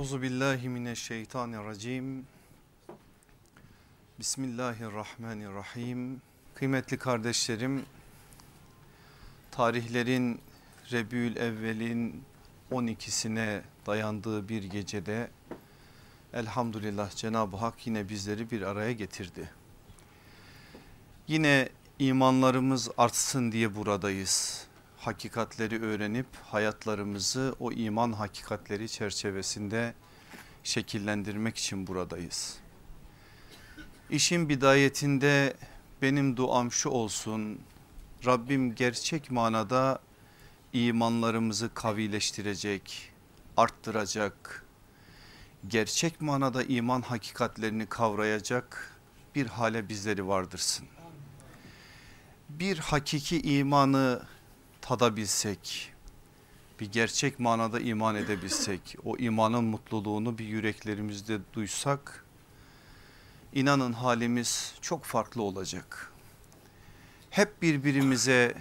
Euzu billahi mineşşeytanirracim. Bismillahirrahmanirrahim. Kıymetli kardeşlerim, tarihlerin Rebül Evvel'in 12'sine dayandığı bir gecede elhamdülillah Cenab-ı Hak yine bizleri bir araya getirdi. Yine imanlarımız artsın diye buradayız hakikatleri öğrenip hayatlarımızı o iman hakikatleri çerçevesinde şekillendirmek için buradayız. İşin bidayetinde benim duam şu olsun Rabbim gerçek manada imanlarımızı kavileştirecek, arttıracak, gerçek manada iman hakikatlerini kavrayacak bir hale bizleri vardırsın. Bir hakiki imanı tadabilsek, bir gerçek manada iman edebilsek, o imanın mutluluğunu bir yüreklerimizde duysak, inanın halimiz çok farklı olacak. Hep birbirimize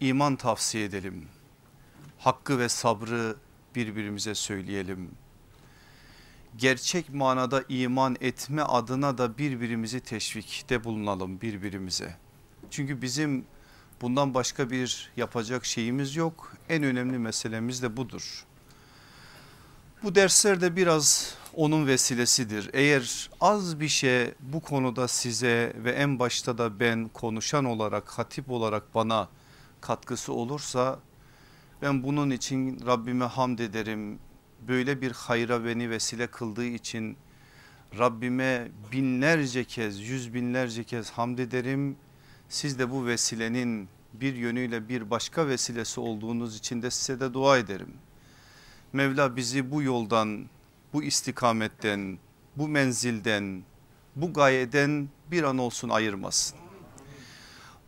iman tavsiye edelim. Hakkı ve sabrı birbirimize söyleyelim. Gerçek manada iman etme adına da birbirimizi teşvikte bulunalım birbirimize. Çünkü bizim Bundan başka bir yapacak şeyimiz yok. En önemli meselemiz de budur. Bu dersler de biraz onun vesilesidir. Eğer az bir şey bu konuda size ve en başta da ben konuşan olarak hatip olarak bana katkısı olursa ben bunun için Rabbime hamd ederim. Böyle bir hayra beni vesile kıldığı için Rabbime binlerce kez yüz binlerce kez hamd ederim siz de bu vesilenin bir yönüyle bir başka vesilesi olduğunuz için de size de dua ederim. Mevla bizi bu yoldan, bu istikametten, bu menzilden, bu gayeden bir an olsun ayırmasın.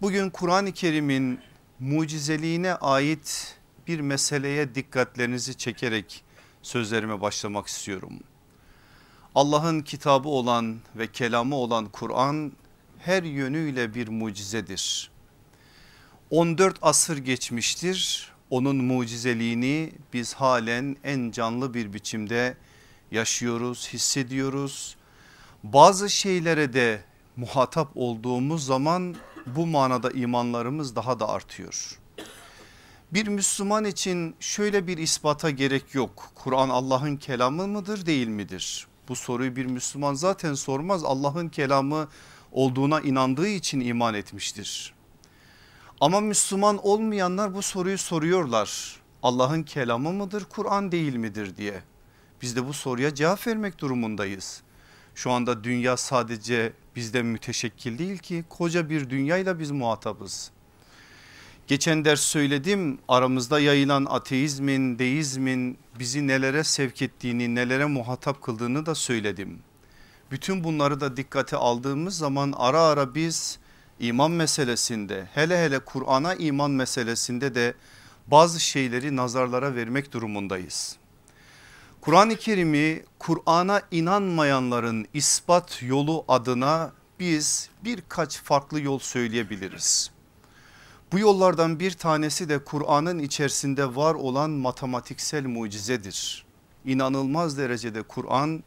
Bugün Kur'an-ı Kerim'in mucizeliğine ait bir meseleye dikkatlerinizi çekerek sözlerime başlamak istiyorum. Allah'ın kitabı olan ve kelamı olan Kur'an her yönüyle bir mucizedir. 14 asır geçmiştir onun mucizeliğini biz halen en canlı bir biçimde yaşıyoruz hissediyoruz. Bazı şeylere de muhatap olduğumuz zaman bu manada imanlarımız daha da artıyor. Bir Müslüman için şöyle bir ispata gerek yok. Kur'an Allah'ın kelamı mıdır değil midir? Bu soruyu bir Müslüman zaten sormaz. Allah'ın kelamı olduğuna inandığı için iman etmiştir. Ama Müslüman olmayanlar bu soruyu soruyorlar. Allah'ın kelamı mıdır Kur'an değil midir diye. Biz de bu soruya cevap vermek durumundayız. Şu anda dünya sadece bizden müteşekkil değil ki koca bir dünyayla biz muhatabız. Geçen ders söyledim aramızda yayılan ateizmin, deizmin bizi nelere sevk ettiğini, nelere muhatap kıldığını da söyledim. Bütün bunları da dikkate aldığımız zaman ara ara biz iman meselesinde hele hele Kur'an'a iman meselesinde de bazı şeyleri nazarlara vermek durumundayız. Kur'an-ı Kerim'i Kur'an'a inanmayanların ispat yolu adına biz birkaç farklı yol söyleyebiliriz. Bu yollardan bir tanesi de Kur'an'ın içerisinde var olan matematiksel mucizedir. İnanılmaz derecede Kur'an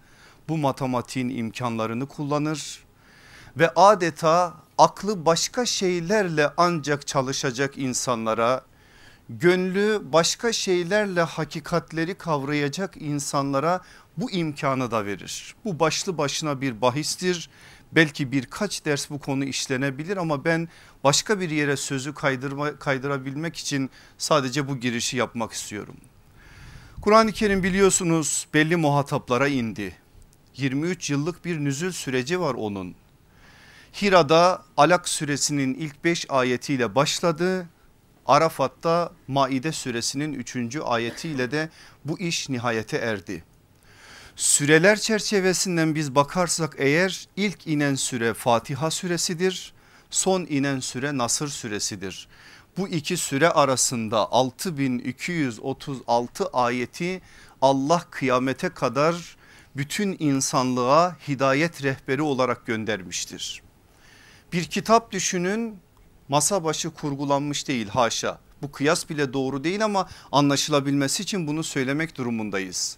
bu matematiğin imkanlarını kullanır ve adeta aklı başka şeylerle ancak çalışacak insanlara gönlü başka şeylerle hakikatleri kavrayacak insanlara bu imkanı da verir. Bu başlı başına bir bahistir. Belki birkaç ders bu konu işlenebilir ama ben başka bir yere sözü kaydırma, kaydırabilmek için sadece bu girişi yapmak istiyorum. Kur'an-ı Kerim biliyorsunuz belli muhataplara indi. 23 yıllık bir nüzül süreci var onun. Hira'da Alak suresinin ilk 5 ayetiyle başladı. Arafat'ta Maide suresinin 3. ayetiyle de bu iş nihayete erdi. Süreler çerçevesinden biz bakarsak eğer ilk inen süre Fatiha suresidir. Son inen süre Nasır suresidir. Bu iki süre arasında 6236 ayeti Allah kıyamete kadar bütün insanlığa hidayet rehberi olarak göndermiştir. Bir kitap düşünün masa başı kurgulanmış değil haşa. Bu kıyas bile doğru değil ama anlaşılabilmesi için bunu söylemek durumundayız.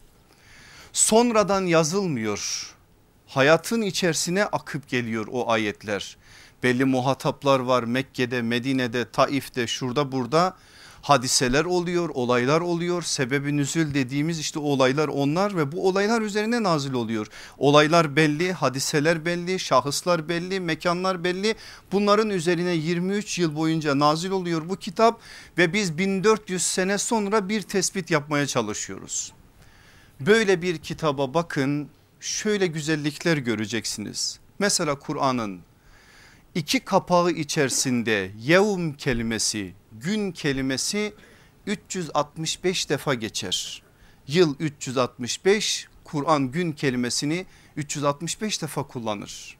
Sonradan yazılmıyor. Hayatın içerisine akıp geliyor o ayetler. Belli muhataplar var Mekke'de, Medine'de, Taif'te, şurada burada hadiseler oluyor, olaylar oluyor. Sebebi nüzül dediğimiz işte olaylar onlar ve bu olaylar üzerine nazil oluyor. Olaylar belli, hadiseler belli, şahıslar belli, mekanlar belli. Bunların üzerine 23 yıl boyunca nazil oluyor bu kitap ve biz 1400 sene sonra bir tespit yapmaya çalışıyoruz. Böyle bir kitaba bakın şöyle güzellikler göreceksiniz. Mesela Kur'an'ın iki kapağı içerisinde yevm kelimesi gün kelimesi 365 defa geçer. Yıl 365 Kur'an gün kelimesini 365 defa kullanır.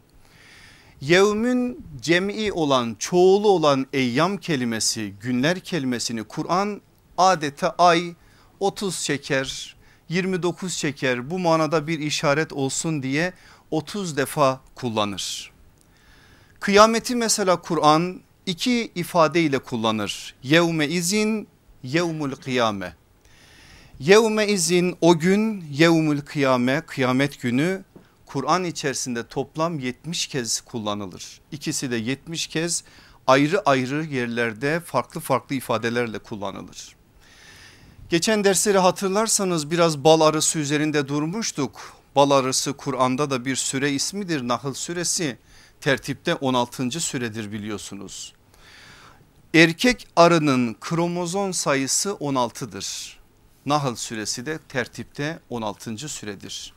Yevmün cem'i olan çoğulu olan eyyam kelimesi günler kelimesini Kur'an adeta ay 30 şeker 29 şeker bu manada bir işaret olsun diye 30 defa kullanır. Kıyameti mesela Kur'an iki ifadeyle kullanır. Yevme izin yevmul kıyame. Yevme izin o gün yevmul kıyame kıyamet günü Kur'an içerisinde toplam 70 kez kullanılır. İkisi de 70 kez ayrı ayrı yerlerde farklı farklı ifadelerle kullanılır. Geçen dersleri hatırlarsanız biraz bal arısı üzerinde durmuştuk. Bal arısı Kur'an'da da bir süre ismidir Nahl suresi tertipte 16. süredir biliyorsunuz. Erkek arının kromozom sayısı 16'dır. Nahl suresi de tertipte 16. süredir.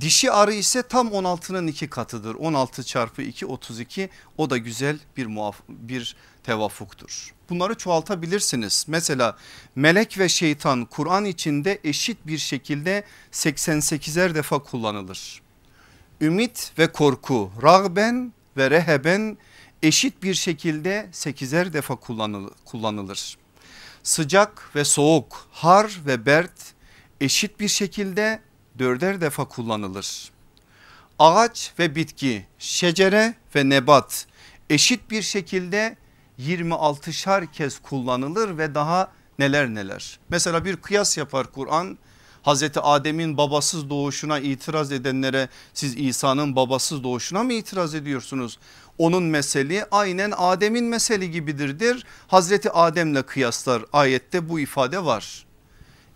Dişi arı ise tam 16'nın iki katıdır. 16 çarpı 2 32 o da güzel bir muaf bir tevafuktur. Bunları çoğaltabilirsiniz. Mesela melek ve şeytan Kur'an içinde eşit bir şekilde 88'er defa kullanılır. Ümit ve korku rağben ve reheben eşit bir şekilde 8'er defa kullanılır. Sıcak ve soğuk har ve bert eşit bir şekilde dörder defa kullanılır. Ağaç ve bitki şecere ve nebat eşit bir şekilde 26'şar kez kullanılır ve daha neler neler. Mesela bir kıyas yapar Kur'an Hazreti Adem'in babasız doğuşuna itiraz edenlere siz İsa'nın babasız doğuşuna mı itiraz ediyorsunuz? Onun meseli aynen Adem'in meseli gibidirdir. Hazreti Adem'le kıyaslar ayette bu ifade var.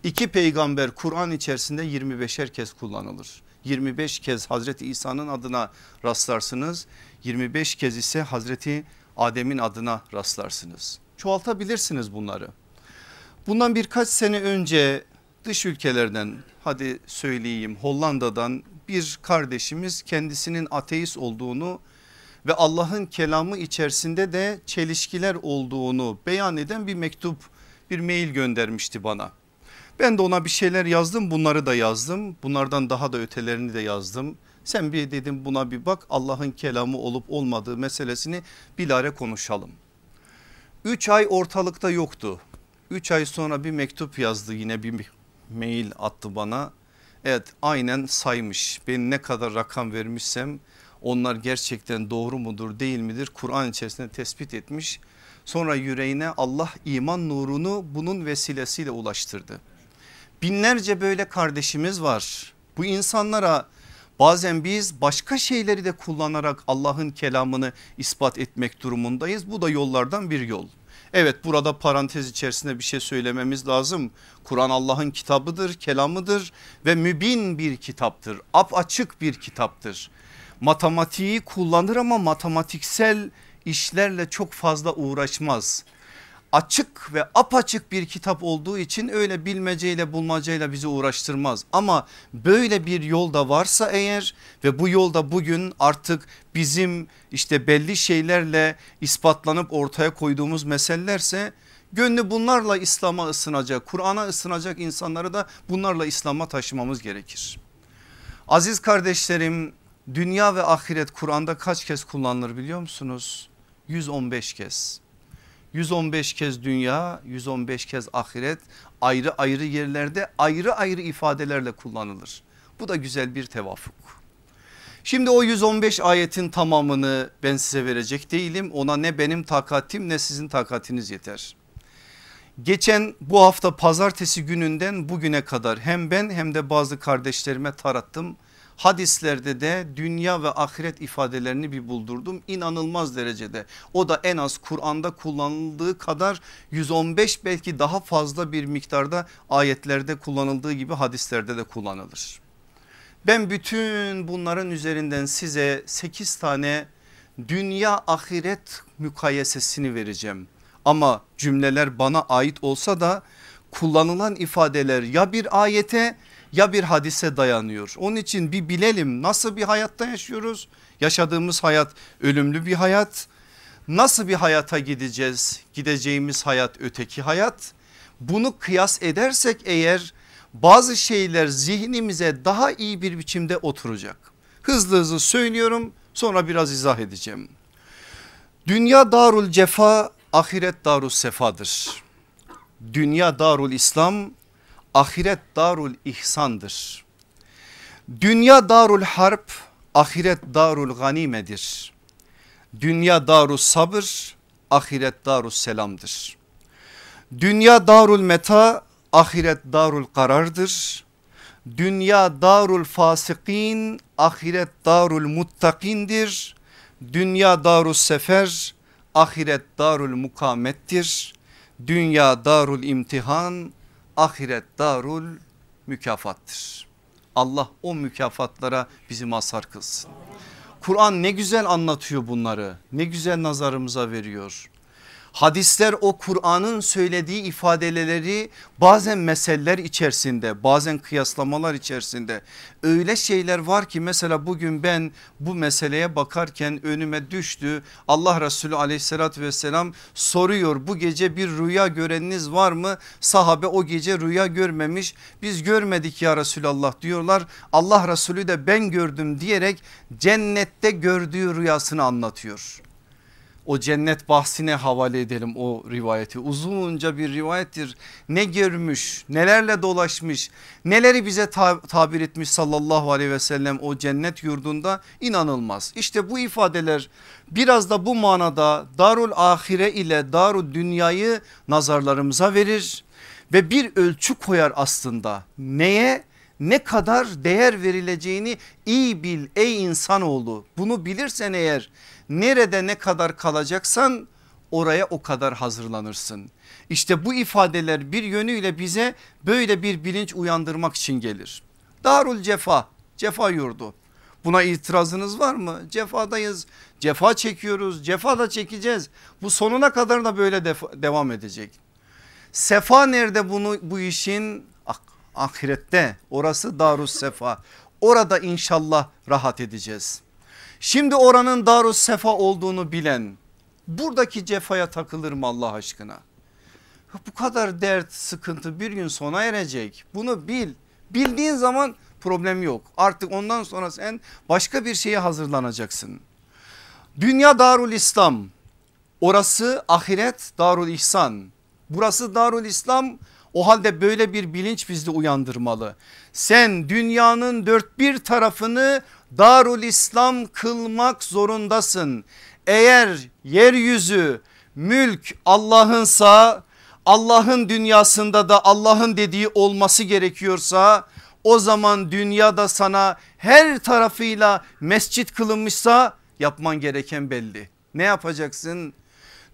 İki peygamber Kur'an içerisinde 25'er kez kullanılır. 25 kez Hazreti İsa'nın adına rastlarsınız. 25 kez ise Hazreti Adem'in adına rastlarsınız. Çoğaltabilirsiniz bunları. Bundan birkaç sene önce dış ülkelerden hadi söyleyeyim Hollanda'dan bir kardeşimiz kendisinin ateist olduğunu ve Allah'ın kelamı içerisinde de çelişkiler olduğunu beyan eden bir mektup bir mail göndermişti bana. Ben de ona bir şeyler yazdım bunları da yazdım bunlardan daha da ötelerini de yazdım. Sen bir dedim buna bir bak Allah'ın kelamı olup olmadığı meselesini bilare konuşalım. Üç ay ortalıkta yoktu. Üç ay sonra bir mektup yazdı yine bir mail attı bana. Evet aynen saymış ben ne kadar rakam vermişsem onlar gerçekten doğru mudur değil midir Kur'an içerisinde tespit etmiş. Sonra yüreğine Allah iman nurunu bunun vesilesiyle ulaştırdı. Binlerce böyle kardeşimiz var. Bu insanlara bazen biz başka şeyleri de kullanarak Allah'ın kelamını ispat etmek durumundayız. Bu da yollardan bir yol. Evet burada parantez içerisinde bir şey söylememiz lazım. Kur'an Allah'ın kitabıdır, kelamıdır ve mübin bir kitaptır. Ap açık bir kitaptır. Matematiği kullanır ama matematiksel işlerle çok fazla uğraşmaz açık ve apaçık bir kitap olduğu için öyle bilmeceyle bulmacayla bizi uğraştırmaz. Ama böyle bir yolda varsa eğer ve bu yolda bugün artık bizim işte belli şeylerle ispatlanıp ortaya koyduğumuz meselelerse gönlü bunlarla İslam'a ısınacak, Kur'an'a ısınacak insanları da bunlarla İslam'a taşımamız gerekir. Aziz kardeşlerim dünya ve ahiret Kur'an'da kaç kez kullanılır biliyor musunuz? 115 kez. 115 kez dünya 115 kez ahiret ayrı ayrı yerlerde ayrı ayrı ifadelerle kullanılır. Bu da güzel bir tevafuk. Şimdi o 115 ayetin tamamını ben size verecek değilim. Ona ne benim takatim ne sizin takatiniz yeter. Geçen bu hafta pazartesi gününden bugüne kadar hem ben hem de bazı kardeşlerime tarattım. Hadislerde de dünya ve ahiret ifadelerini bir buldurdum inanılmaz derecede. O da en az Kur'an'da kullanıldığı kadar 115 belki daha fazla bir miktarda ayetlerde kullanıldığı gibi hadislerde de kullanılır. Ben bütün bunların üzerinden size 8 tane dünya ahiret mukayesesini vereceğim. Ama cümleler bana ait olsa da kullanılan ifadeler ya bir ayete ya bir hadise dayanıyor. Onun için bir bilelim nasıl bir hayatta yaşıyoruz? Yaşadığımız hayat ölümlü bir hayat. Nasıl bir hayata gideceğiz? Gideceğimiz hayat öteki hayat. Bunu kıyas edersek eğer bazı şeyler zihnimize daha iyi bir biçimde oturacak. Hızlı hızlı söylüyorum sonra biraz izah edeceğim. Dünya darul cefa ahiret darul sefadır. Dünya darul İslam ahiret darul ihsandır. Dünya darul harp ahiret darul ganimedir. Dünya darul sabır ahiret darul selamdır. Dünya darul meta ahiret darul karardır. Dünya darul fasikin ahiret darul muttakindir. Dünya darul sefer ahiret darul mukamettir. Dünya darul imtihan ahiret darul mükafattır. Allah o mükafatlara bizi mazhar kılsın. Kur'an ne güzel anlatıyor bunları ne güzel nazarımıza veriyor. Hadisler o Kur'an'ın söylediği ifadeleri bazen meseleler içerisinde bazen kıyaslamalar içerisinde öyle şeyler var ki mesela bugün ben bu meseleye bakarken önüme düştü. Allah Resulü aleyhissalatü vesselam soruyor bu gece bir rüya göreniniz var mı? Sahabe o gece rüya görmemiş biz görmedik ya Resulallah diyorlar. Allah Resulü de ben gördüm diyerek cennette gördüğü rüyasını anlatıyor o cennet bahsine havale edelim o rivayeti. Uzunca bir rivayettir. Ne görmüş nelerle dolaşmış neleri bize tabir etmiş sallallahu aleyhi ve sellem o cennet yurdunda inanılmaz. İşte bu ifadeler biraz da bu manada darul ahire ile darul dünyayı nazarlarımıza verir ve bir ölçü koyar aslında. Neye ne kadar değer verileceğini iyi bil ey insanoğlu. Bunu bilirsen eğer nerede ne kadar kalacaksan oraya o kadar hazırlanırsın. İşte bu ifadeler bir yönüyle bize böyle bir bilinç uyandırmak için gelir. Darul cefa, cefa yurdu. Buna itirazınız var mı? Cefadayız, cefa çekiyoruz, cefa da çekeceğiz. Bu sonuna kadar da böyle devam edecek. Sefa nerede bunu bu işin? Ah, ahirette orası darus sefa. Orada inşallah rahat edeceğiz. Şimdi oranın Darus Sefa olduğunu bilen buradaki cefaya takılır mı Allah aşkına? Bu kadar dert sıkıntı bir gün sona erecek bunu bil bildiğin zaman problem yok artık ondan sonra sen başka bir şeye hazırlanacaksın. Dünya Darul İslam orası ahiret Darul İhsan burası Darul İslam o halde böyle bir bilinç bizde uyandırmalı. Sen dünyanın dört bir tarafını Darul İslam kılmak zorundasın. Eğer yeryüzü mülk Allah'ınsa Allah'ın dünyasında da Allah'ın dediği olması gerekiyorsa o zaman dünyada sana her tarafıyla mescit kılınmışsa yapman gereken belli. Ne yapacaksın?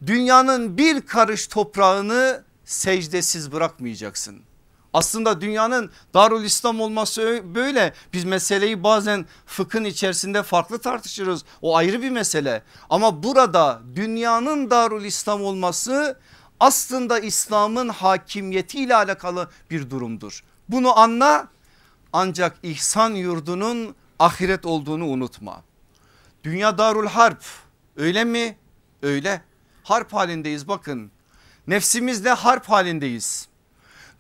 Dünyanın bir karış toprağını secdesiz bırakmayacaksın. Aslında dünyanın Darul İslam olması böyle. Biz meseleyi bazen fıkhın içerisinde farklı tartışırız. O ayrı bir mesele. Ama burada dünyanın Darul İslam olması aslında İslam'ın hakimiyetiyle alakalı bir durumdur. Bunu anla ancak ihsan yurdunun ahiret olduğunu unutma. Dünya Darul Harp öyle mi? Öyle. Harp halindeyiz bakın. Nefsimizle harp halindeyiz.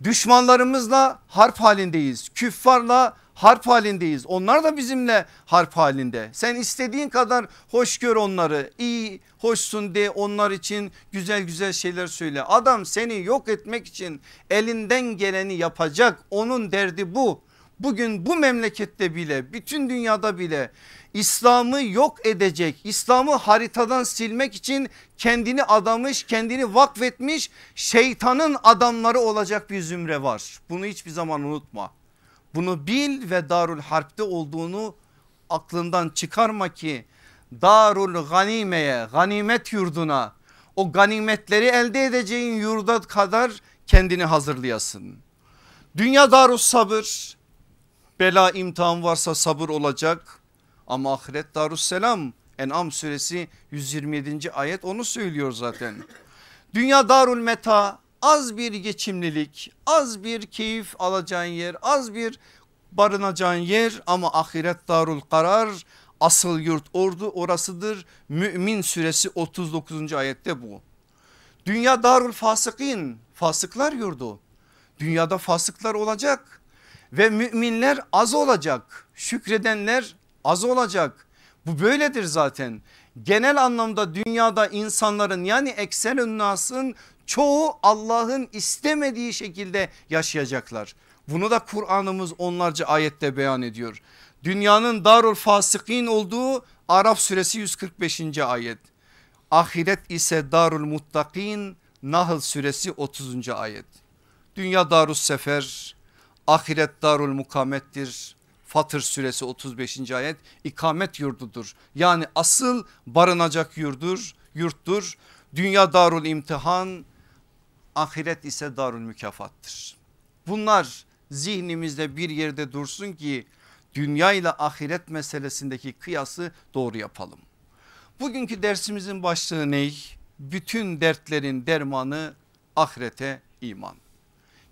Düşmanlarımızla harp halindeyiz. Küffarla harp halindeyiz. Onlar da bizimle harp halinde. Sen istediğin kadar hoş gör onları. İyi hoşsun de onlar için güzel güzel şeyler söyle. Adam seni yok etmek için elinden geleni yapacak. Onun derdi bu. bugün bu memlekette bile bütün dünyada bile İslam'ı yok edecek İslam'ı haritadan silmek için kendini adamış kendini vakfetmiş şeytanın adamları olacak bir zümre var. Bunu hiçbir zaman unutma. Bunu bil ve Darul Harp'te olduğunu aklından çıkarma ki Darul Ganime'ye ganimet yurduna o ganimetleri elde edeceğin yurda kadar kendini hazırlayasın. Dünya darus sabır bela imtihan varsa sabır olacak ama ahiret darus selam En'am suresi 127. ayet onu söylüyor zaten. Dünya darul meta az bir geçimlilik az bir keyif alacağın yer az bir barınacağın yer ama ahiret darul karar asıl yurt ordu orasıdır. Mümin suresi 39. ayette bu. Dünya darul fasıkin fasıklar yurdu. Dünyada fasıklar olacak ve müminler az olacak. Şükredenler az olacak. Bu böyledir zaten. Genel anlamda dünyada insanların yani eksen nasın çoğu Allah'ın istemediği şekilde yaşayacaklar. Bunu da Kur'an'ımız onlarca ayette beyan ediyor. Dünyanın darul fasıkin olduğu Araf suresi 145. ayet. Ahiret ise darul muttakin Nahl suresi 30. ayet. Dünya darus sefer, ahiret darul mukamettir. Fatır suresi 35. ayet ikamet yurdudur. Yani asıl barınacak yurdur, yurttur. Dünya darul imtihan, ahiret ise darul mükafattır. Bunlar zihnimizde bir yerde dursun ki dünya ile ahiret meselesindeki kıyası doğru yapalım. Bugünkü dersimizin başlığı ne? Bütün dertlerin dermanı ahirete iman.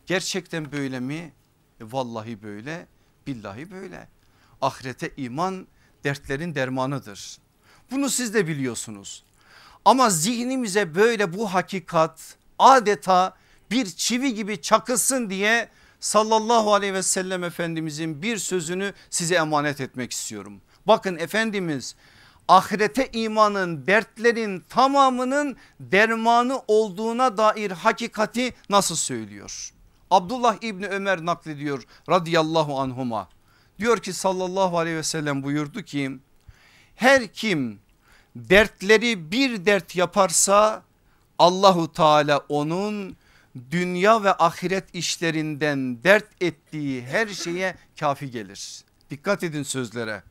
Gerçekten böyle mi? E vallahi böyle, billahi böyle. Ahirete iman dertlerin dermanıdır. Bunu siz de biliyorsunuz. Ama zihnimize böyle bu hakikat adeta bir çivi gibi çakılsın diye sallallahu aleyhi ve sellem efendimizin bir sözünü size emanet etmek istiyorum. Bakın Efendimiz ahirete imanın dertlerin tamamının dermanı olduğuna dair hakikati nasıl söylüyor? Abdullah İbni Ömer naklediyor radıyallahu anhuma. Diyor ki sallallahu aleyhi ve sellem buyurdu ki her kim dertleri bir dert yaparsa Allahu Teala onun dünya ve ahiret işlerinden dert ettiği her şeye kafi gelir. Dikkat edin sözlere.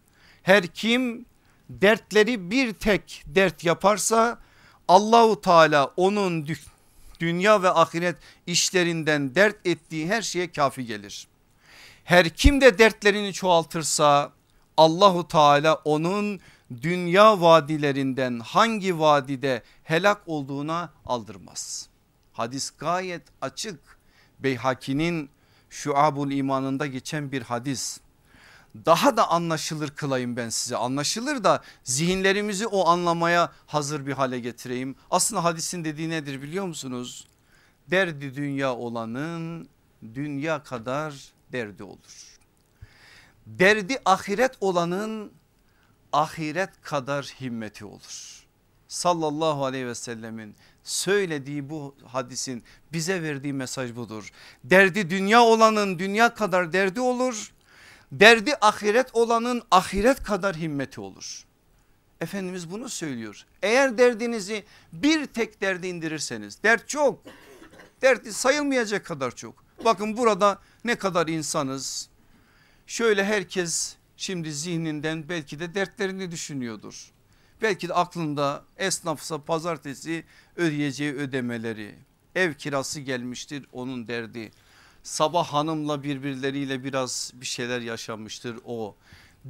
Her kim dertleri bir tek dert yaparsa Allahu Teala onun dünya ve ahiret işlerinden dert ettiği her şeye kafi gelir. Her kim de dertlerini çoğaltırsa Allahu Teala onun dünya vadilerinden hangi vadide helak olduğuna aldırmaz. Hadis gayet açık. Beyhaki'nin Şuabul imanında geçen bir hadis. Daha da anlaşılır kılayım ben size anlaşılır da zihinlerimizi o anlamaya hazır bir hale getireyim. Aslında hadisin dediği nedir biliyor musunuz? Derdi dünya olanın dünya kadar derdi olur. Derdi ahiret olanın ahiret kadar himmeti olur. Sallallahu aleyhi ve sellemin söylediği bu hadisin bize verdiği mesaj budur. Derdi dünya olanın dünya kadar derdi olur. Derdi ahiret olanın ahiret kadar himmeti olur. Efendimiz bunu söylüyor. Eğer derdinizi bir tek derdi indirirseniz dert çok. Derdi sayılmayacak kadar çok. Bakın burada ne kadar insanız. Şöyle herkes şimdi zihninden belki de dertlerini düşünüyordur. Belki de aklında esnafsa pazartesi ödeyeceği ödemeleri, ev kirası gelmiştir onun derdi. Sabah hanımla birbirleriyle biraz bir şeyler yaşamıştır o.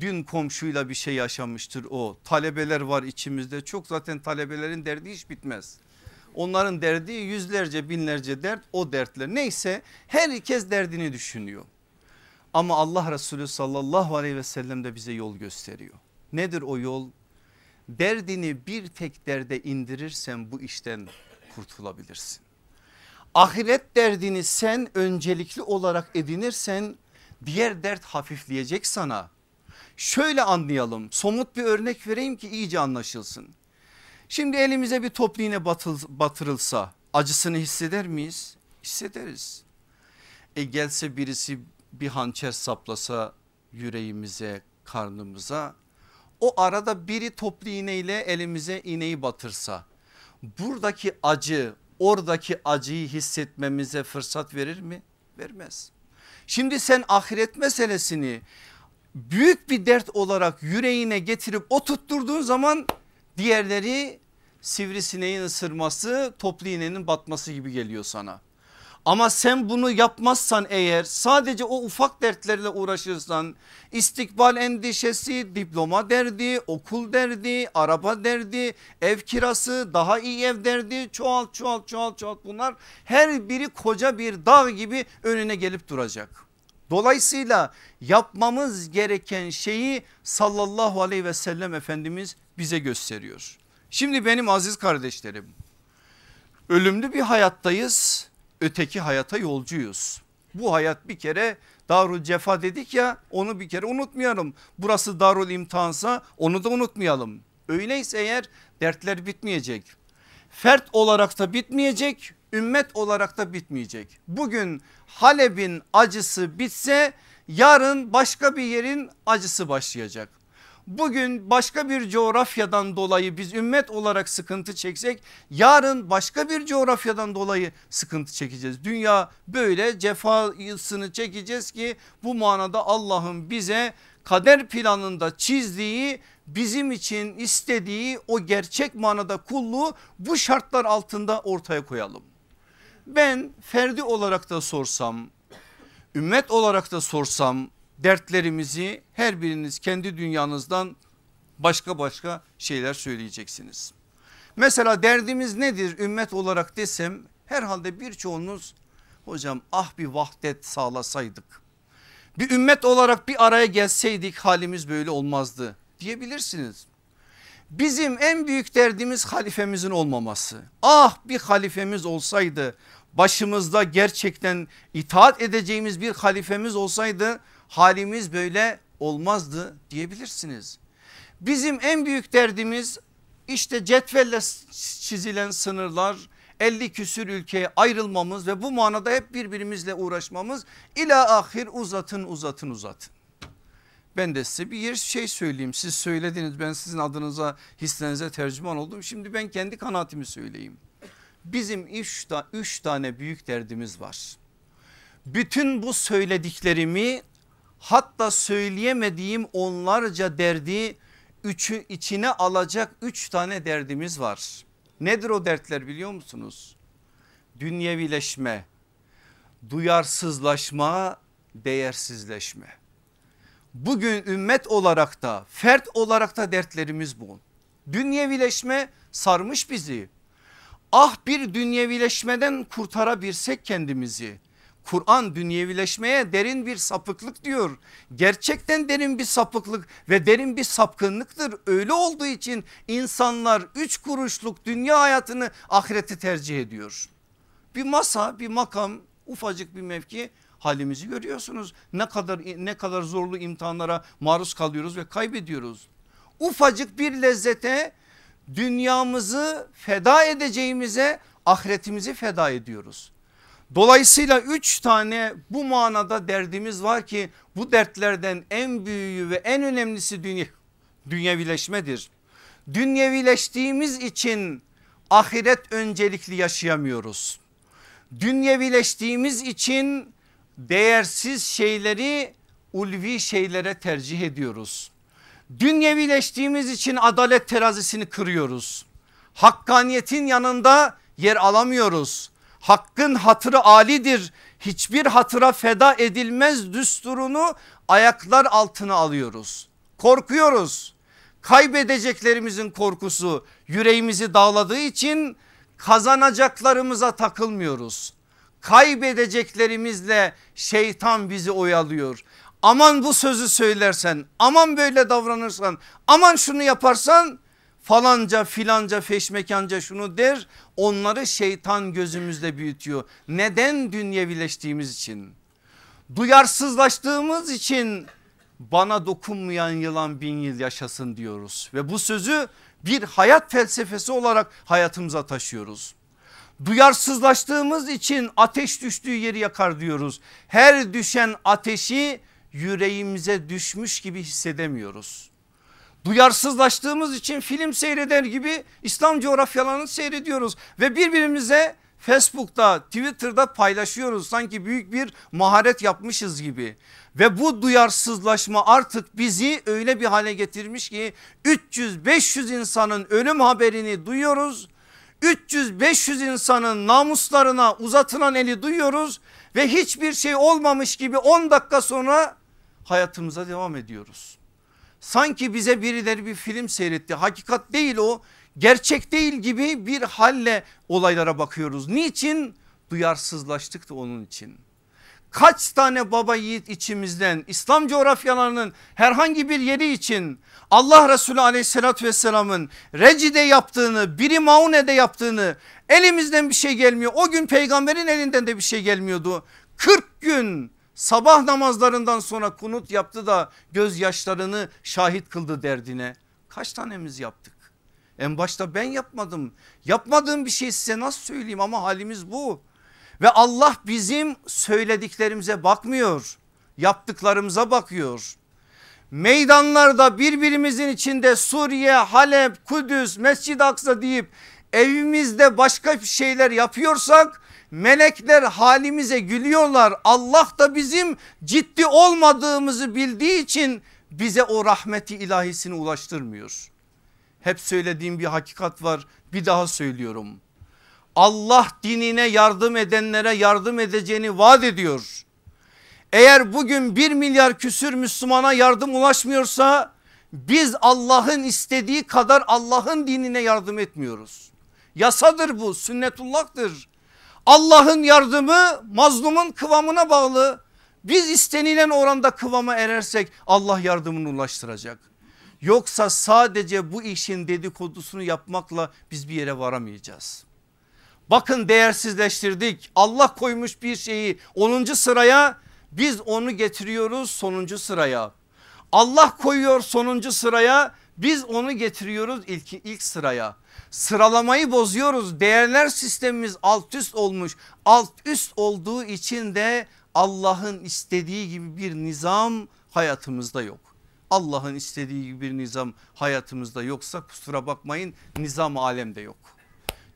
Dün komşuyla bir şey yaşamıştır o. Talebeler var içimizde çok zaten talebelerin derdi hiç bitmez. Onların derdi yüzlerce binlerce dert o dertler neyse herkes derdini düşünüyor. Ama Allah Resulü sallallahu aleyhi ve sellem de bize yol gösteriyor. Nedir o yol? derdini bir tek derde indirirsen bu işten kurtulabilirsin. Ahiret derdini sen öncelikli olarak edinirsen diğer dert hafifleyecek sana. Şöyle anlayalım somut bir örnek vereyim ki iyice anlaşılsın. Şimdi elimize bir top iğne batırılsa acısını hisseder miyiz? Hissederiz. E gelse birisi bir hançer saplasa yüreğimize karnımıza o arada biri toplu iğneyle elimize iğneyi batırsa buradaki acı oradaki acıyı hissetmemize fırsat verir mi? Vermez. Şimdi sen ahiret meselesini büyük bir dert olarak yüreğine getirip oturtturduğun zaman diğerleri sivrisineğin ısırması toplu iğnenin batması gibi geliyor sana. Ama sen bunu yapmazsan eğer sadece o ufak dertlerle uğraşırsan istikbal endişesi, diploma derdi, okul derdi, araba derdi, ev kirası, daha iyi ev derdi çoğalt çoğalt çoğalt çoğalt bunlar her biri koca bir dağ gibi önüne gelip duracak. Dolayısıyla yapmamız gereken şeyi sallallahu aleyhi ve sellem Efendimiz bize gösteriyor. Şimdi benim aziz kardeşlerim ölümlü bir hayattayız öteki hayata yolcuyuz. Bu hayat bir kere darul cefa dedik ya onu bir kere unutmayalım. Burası darul imtihansa onu da unutmayalım. Öyleyse eğer dertler bitmeyecek. Fert olarak da bitmeyecek ümmet olarak da bitmeyecek. Bugün Halep'in acısı bitse yarın başka bir yerin acısı başlayacak bugün başka bir coğrafyadan dolayı biz ümmet olarak sıkıntı çeksek yarın başka bir coğrafyadan dolayı sıkıntı çekeceğiz. Dünya böyle cefasını çekeceğiz ki bu manada Allah'ın bize kader planında çizdiği bizim için istediği o gerçek manada kulluğu bu şartlar altında ortaya koyalım. Ben ferdi olarak da sorsam ümmet olarak da sorsam dertlerimizi her biriniz kendi dünyanızdan başka başka şeyler söyleyeceksiniz. Mesela derdimiz nedir ümmet olarak desem herhalde birçoğunuz hocam ah bir vahdet sağlasaydık. Bir ümmet olarak bir araya gelseydik halimiz böyle olmazdı diyebilirsiniz. Bizim en büyük derdimiz halifemizin olmaması. Ah bir halifemiz olsaydı başımızda gerçekten itaat edeceğimiz bir halifemiz olsaydı halimiz böyle olmazdı diyebilirsiniz. Bizim en büyük derdimiz işte cetvelle çizilen sınırlar 50 küsür ülkeye ayrılmamız ve bu manada hep birbirimizle uğraşmamız ila ahir uzatın uzatın uzatın. Ben de size bir şey söyleyeyim siz söylediniz ben sizin adınıza hislerinize tercüman oldum şimdi ben kendi kanaatimi söyleyeyim. Bizim üç, üç tane büyük derdimiz var. Bütün bu söylediklerimi hatta söyleyemediğim onlarca derdi üçü içine alacak üç tane derdimiz var. Nedir o dertler biliyor musunuz? Dünyevileşme, duyarsızlaşma, değersizleşme. Bugün ümmet olarak da fert olarak da dertlerimiz bu. Dünyevileşme sarmış bizi. Ah bir dünyevileşmeden kurtarabilsek kendimizi. Kur'an dünyevileşmeye derin bir sapıklık diyor. Gerçekten derin bir sapıklık ve derin bir sapkınlıktır. Öyle olduğu için insanlar üç kuruşluk dünya hayatını ahireti tercih ediyor. Bir masa bir makam ufacık bir mevki halimizi görüyorsunuz. Ne kadar ne kadar zorlu imtihanlara maruz kalıyoruz ve kaybediyoruz. Ufacık bir lezzete dünyamızı feda edeceğimize ahiretimizi feda ediyoruz. Dolayısıyla üç tane bu manada derdimiz var ki bu dertlerden en büyüğü ve en önemlisi dünya, dünyevileşmedir. Dünyevileştiğimiz için ahiret öncelikli yaşayamıyoruz. Dünyevileştiğimiz için değersiz şeyleri ulvi şeylere tercih ediyoruz. Dünyevileştiğimiz için adalet terazisini kırıyoruz. Hakkaniyetin yanında yer alamıyoruz hakkın hatırı alidir hiçbir hatıra feda edilmez düsturunu ayaklar altına alıyoruz. Korkuyoruz kaybedeceklerimizin korkusu yüreğimizi dağladığı için kazanacaklarımıza takılmıyoruz. Kaybedeceklerimizle şeytan bizi oyalıyor. Aman bu sözü söylersen aman böyle davranırsan aman şunu yaparsan falanca filanca feşmekanca şunu der onları şeytan gözümüzde büyütüyor. Neden dünyevileştiğimiz için duyarsızlaştığımız için bana dokunmayan yılan bin yıl yaşasın diyoruz ve bu sözü bir hayat felsefesi olarak hayatımıza taşıyoruz. Duyarsızlaştığımız için ateş düştüğü yeri yakar diyoruz. Her düşen ateşi yüreğimize düşmüş gibi hissedemiyoruz. Duyarsızlaştığımız için film seyreder gibi İslam coğrafyalarını seyrediyoruz ve birbirimize Facebook'ta Twitter'da paylaşıyoruz sanki büyük bir maharet yapmışız gibi. Ve bu duyarsızlaşma artık bizi öyle bir hale getirmiş ki 300-500 insanın ölüm haberini duyuyoruz. 300-500 insanın namuslarına uzatılan eli duyuyoruz ve hiçbir şey olmamış gibi 10 dakika sonra hayatımıza devam ediyoruz. Sanki bize birileri bir film seyretti. Hakikat değil o. Gerçek değil gibi bir halle olaylara bakıyoruz. Niçin? Duyarsızlaştık da onun için. Kaç tane baba yiğit içimizden İslam coğrafyalarının herhangi bir yeri için Allah Resulü aleyhissalatü vesselamın Recide yaptığını biri Maune'de yaptığını elimizden bir şey gelmiyor. O gün peygamberin elinden de bir şey gelmiyordu. 40 gün sabah namazlarından sonra kunut yaptı da gözyaşlarını şahit kıldı derdine. Kaç tanemiz yaptık? En başta ben yapmadım. Yapmadığım bir şey size nasıl söyleyeyim ama halimiz bu. Ve Allah bizim söylediklerimize bakmıyor. Yaptıklarımıza bakıyor. Meydanlarda birbirimizin içinde Suriye, Halep, Kudüs, Mescid-i Aksa deyip evimizde başka bir şeyler yapıyorsak melekler halimize gülüyorlar. Allah da bizim ciddi olmadığımızı bildiği için bize o rahmeti ilahisini ulaştırmıyor. Hep söylediğim bir hakikat var bir daha söylüyorum. Allah dinine yardım edenlere yardım edeceğini vaat ediyor. Eğer bugün bir milyar küsür Müslümana yardım ulaşmıyorsa biz Allah'ın istediği kadar Allah'ın dinine yardım etmiyoruz. Yasadır bu sünnetullah'tır. Allah'ın yardımı mazlumun kıvamına bağlı. Biz istenilen oranda kıvama erersek Allah yardımını ulaştıracak. Yoksa sadece bu işin dedikodusunu yapmakla biz bir yere varamayacağız. Bakın değersizleştirdik. Allah koymuş bir şeyi 10. sıraya biz onu getiriyoruz sonuncu sıraya. Allah koyuyor sonuncu sıraya biz onu getiriyoruz ilk, ilk sıraya. Sıralamayı bozuyoruz. Değerler sistemimiz alt üst olmuş. Alt üst olduğu için de Allah'ın istediği gibi bir nizam hayatımızda yok. Allah'ın istediği gibi bir nizam hayatımızda yoksa kusura bakmayın nizam alemde yok.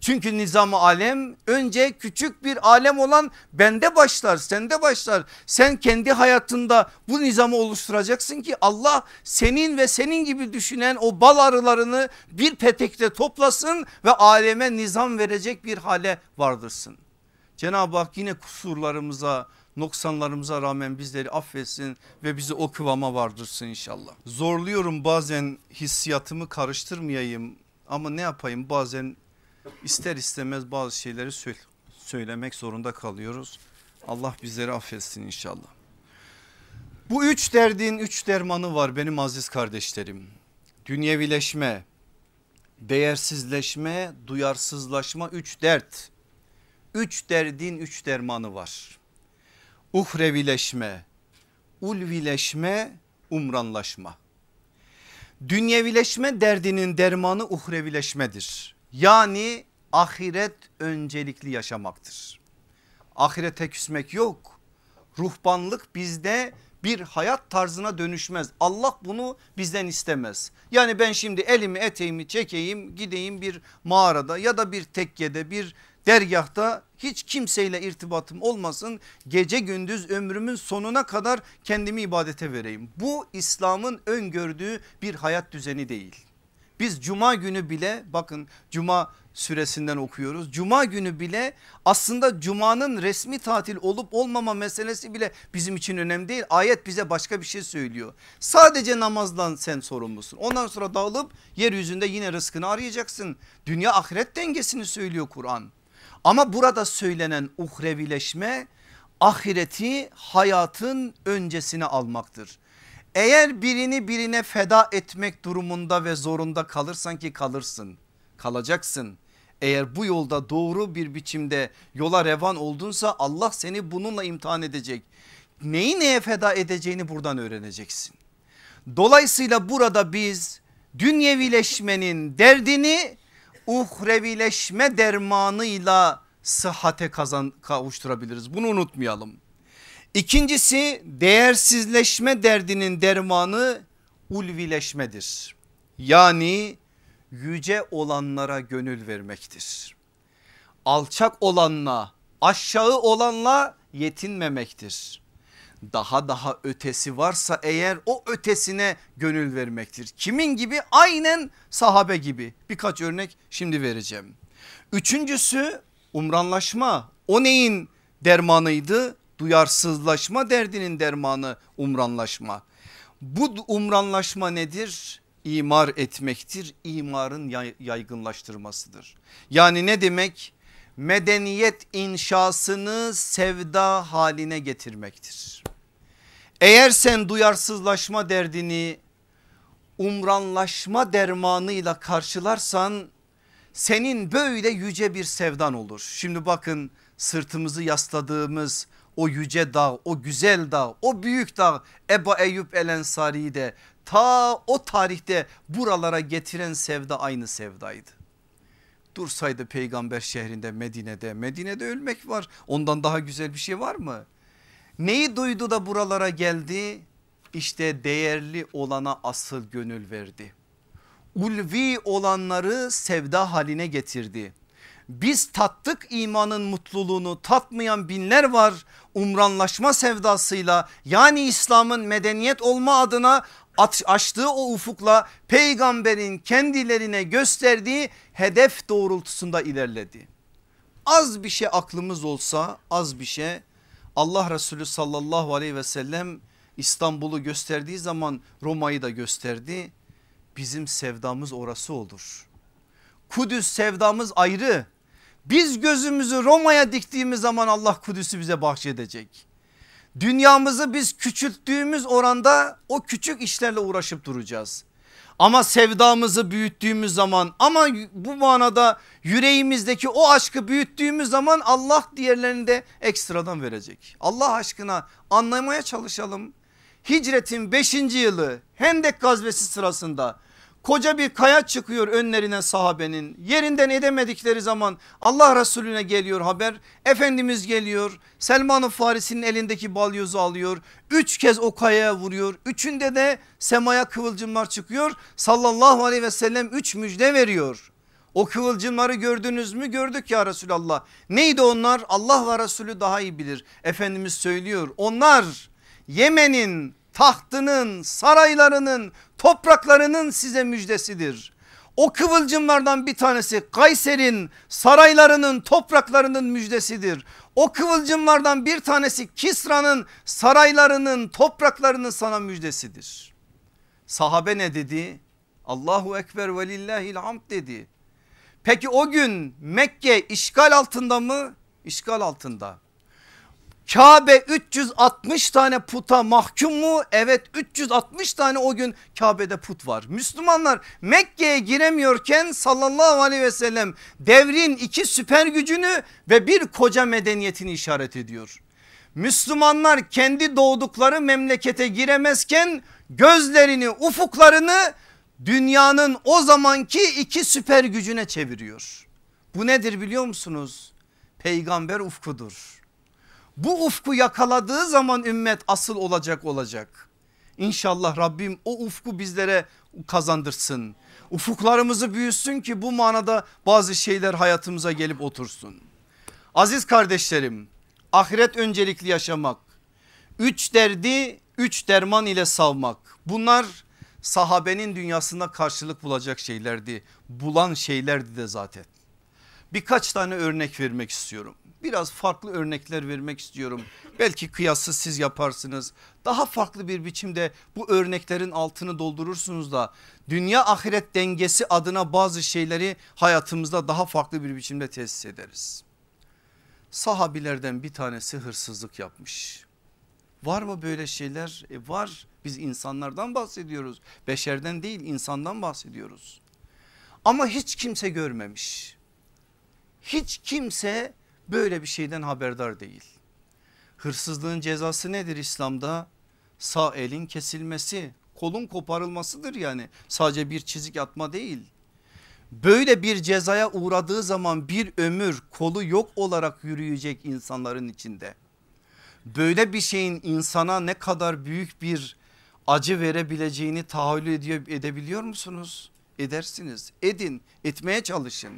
Çünkü nizam alem önce küçük bir alem olan bende başlar sende başlar. Sen kendi hayatında bu nizamı oluşturacaksın ki Allah senin ve senin gibi düşünen o bal arılarını bir petekte toplasın ve aleme nizam verecek bir hale vardırsın. Cenab-ı Hak yine kusurlarımıza noksanlarımıza rağmen bizleri affetsin ve bizi o kıvama vardırsın inşallah. Zorluyorum bazen hissiyatımı karıştırmayayım ama ne yapayım bazen ister istemez bazı şeyleri söylemek zorunda kalıyoruz. Allah bizleri affetsin inşallah. Bu üç derdin üç dermanı var benim aziz kardeşlerim. Dünyevileşme, değersizleşme, duyarsızlaşma üç dert. Üç derdin üç dermanı var. Uhrevileşme, ulvileşme, umranlaşma. Dünyevileşme derdinin dermanı uhrevileşmedir. Yani ahiret öncelikli yaşamaktır. Ahirete küsmek yok. Ruhbanlık bizde bir hayat tarzına dönüşmez. Allah bunu bizden istemez. Yani ben şimdi elimi eteğimi çekeyim gideyim bir mağarada ya da bir tekkede bir dergahta hiç kimseyle irtibatım olmasın. Gece gündüz ömrümün sonuna kadar kendimi ibadete vereyim. Bu İslam'ın öngördüğü bir hayat düzeni değil. Biz cuma günü bile bakın cuma süresinden okuyoruz. Cuma günü bile aslında cumanın resmi tatil olup olmama meselesi bile bizim için önemli değil. Ayet bize başka bir şey söylüyor. Sadece namazdan sen sorumlusun. Ondan sonra dağılıp yeryüzünde yine rızkını arayacaksın. Dünya ahiret dengesini söylüyor Kur'an. Ama burada söylenen uhrevileşme ahireti hayatın öncesine almaktır. Eğer birini birine feda etmek durumunda ve zorunda kalırsan ki kalırsın kalacaksın. Eğer bu yolda doğru bir biçimde yola revan oldunsa Allah seni bununla imtihan edecek. Neyi neye feda edeceğini buradan öğreneceksin. Dolayısıyla burada biz dünyevileşmenin derdini uhrevileşme dermanıyla sıhhate kazan, kavuşturabiliriz bunu unutmayalım. İkincisi değersizleşme derdinin dermanı ulvileşmedir. Yani yüce olanlara gönül vermektir. Alçak olanla aşağı olanla yetinmemektir. Daha daha ötesi varsa eğer o ötesine gönül vermektir. Kimin gibi? Aynen sahabe gibi. Birkaç örnek şimdi vereceğim. Üçüncüsü umranlaşma. O neyin dermanıydı? Duyarsızlaşma derdinin dermanı umranlaşma. Bu umranlaşma nedir? İmar etmektir. İmarın yaygınlaştırmasıdır. Yani ne demek? Medeniyet inşasını sevda haline getirmektir. Eğer sen duyarsızlaşma derdini umranlaşma dermanıyla karşılarsan senin böyle yüce bir sevdan olur. Şimdi bakın sırtımızı yasladığımız o yüce dağ, o güzel dağ, o büyük dağ Eba Eyyub El Ensari'yi de ta o tarihte buralara getiren sevda aynı sevdaydı. Dursaydı peygamber şehrinde Medine'de, Medine'de ölmek var. Ondan daha güzel bir şey var mı? Neyi duydu da buralara geldi? İşte değerli olana asıl gönül verdi. Ulvi olanları sevda haline getirdi. Biz tattık imanın mutluluğunu tatmayan binler var. Umranlaşma sevdasıyla yani İslam'ın medeniyet olma adına açtığı o ufukla peygamberin kendilerine gösterdiği hedef doğrultusunda ilerledi. Az bir şey aklımız olsa az bir şey Allah Resulü sallallahu aleyhi ve sellem İstanbul'u gösterdiği zaman Roma'yı da gösterdi. Bizim sevdamız orası olur. Kudüs sevdamız ayrı. Biz gözümüzü Roma'ya diktiğimiz zaman Allah Kudüs'ü bize bahşedecek. Dünyamızı biz küçülttüğümüz oranda o küçük işlerle uğraşıp duracağız. Ama sevdamızı büyüttüğümüz zaman ama bu manada yüreğimizdeki o aşkı büyüttüğümüz zaman Allah diğerlerini de ekstradan verecek. Allah aşkına anlamaya çalışalım. Hicretin 5. yılı Hendek gazvesi sırasında Koca bir kaya çıkıyor önlerine sahabenin yerinden edemedikleri zaman Allah Resulüne geliyor haber. Efendimiz geliyor Selman-ı Farisi'nin elindeki balyozu alıyor. Üç kez o kayaya vuruyor. Üçünde de semaya kıvılcımlar çıkıyor. Sallallahu aleyhi ve sellem üç müjde veriyor. O kıvılcımları gördünüz mü? Gördük ya Resulallah. Neydi onlar? Allah ve Resulü daha iyi bilir. Efendimiz söylüyor. Onlar Yemen'in tahtının, saraylarının, topraklarının size müjdesidir. O kıvılcımlardan bir tanesi Kayser'in saraylarının topraklarının müjdesidir. O kıvılcımlardan bir tanesi Kisra'nın saraylarının topraklarının sana müjdesidir. Sahabe ne dedi? Allahu Ekber ve lillahil hamd dedi. Peki o gün Mekke işgal altında mı? İşgal altında. Kabe 360 tane puta mahkum mu? Evet 360 tane o gün Kabe'de put var. Müslümanlar Mekke'ye giremiyorken sallallahu aleyhi ve sellem devrin iki süper gücünü ve bir koca medeniyetini işaret ediyor. Müslümanlar kendi doğdukları memlekete giremezken gözlerini ufuklarını dünyanın o zamanki iki süper gücüne çeviriyor. Bu nedir biliyor musunuz? Peygamber ufkudur bu ufku yakaladığı zaman ümmet asıl olacak olacak. İnşallah Rabbim o ufku bizlere kazandırsın. Ufuklarımızı büyüsün ki bu manada bazı şeyler hayatımıza gelip otursun. Aziz kardeşlerim ahiret öncelikli yaşamak. Üç derdi üç derman ile savmak. Bunlar sahabenin dünyasında karşılık bulacak şeylerdi. Bulan şeylerdi de zaten. Birkaç tane örnek vermek istiyorum biraz farklı örnekler vermek istiyorum. Belki kıyası siz yaparsınız. Daha farklı bir biçimde bu örneklerin altını doldurursunuz da dünya ahiret dengesi adına bazı şeyleri hayatımızda daha farklı bir biçimde tesis ederiz. Sahabilerden bir tanesi hırsızlık yapmış. Var mı böyle şeyler? E var biz insanlardan bahsediyoruz. Beşerden değil insandan bahsediyoruz. Ama hiç kimse görmemiş. Hiç kimse böyle bir şeyden haberdar değil. Hırsızlığın cezası nedir İslam'da? Sağ elin kesilmesi, kolun koparılmasıdır yani sadece bir çizik atma değil. böyle bir cezaya uğradığı zaman bir ömür kolu yok olarak yürüyecek insanların içinde. Böyle bir şeyin insana ne kadar büyük bir acı verebileceğini tahayyül ediyor, edebiliyor musunuz? Edersiniz edin etmeye çalışın.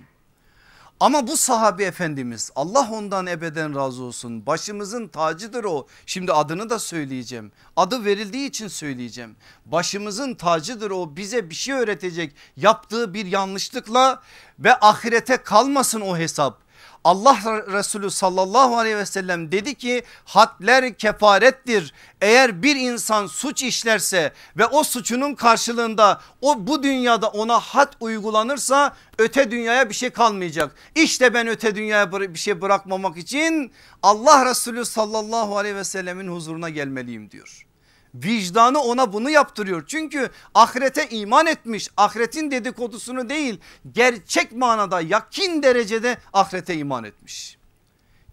Ama bu sahabi efendimiz Allah ondan ebeden razı olsun başımızın tacıdır o. Şimdi adını da söyleyeceğim adı verildiği için söyleyeceğim. Başımızın tacıdır o bize bir şey öğretecek yaptığı bir yanlışlıkla ve ahirete kalmasın o hesap. Allah Resulü sallallahu aleyhi ve sellem dedi ki hadler kefarettir. Eğer bir insan suç işlerse ve o suçunun karşılığında o bu dünyada ona had uygulanırsa öte dünyaya bir şey kalmayacak. İşte ben öte dünyaya bir şey bırakmamak için Allah Resulü sallallahu aleyhi ve sellemin huzuruna gelmeliyim diyor. Vicdanı ona bunu yaptırıyor. Çünkü ahirete iman etmiş. Ahiretin dedikodusunu değil gerçek manada yakin derecede ahirete iman etmiş.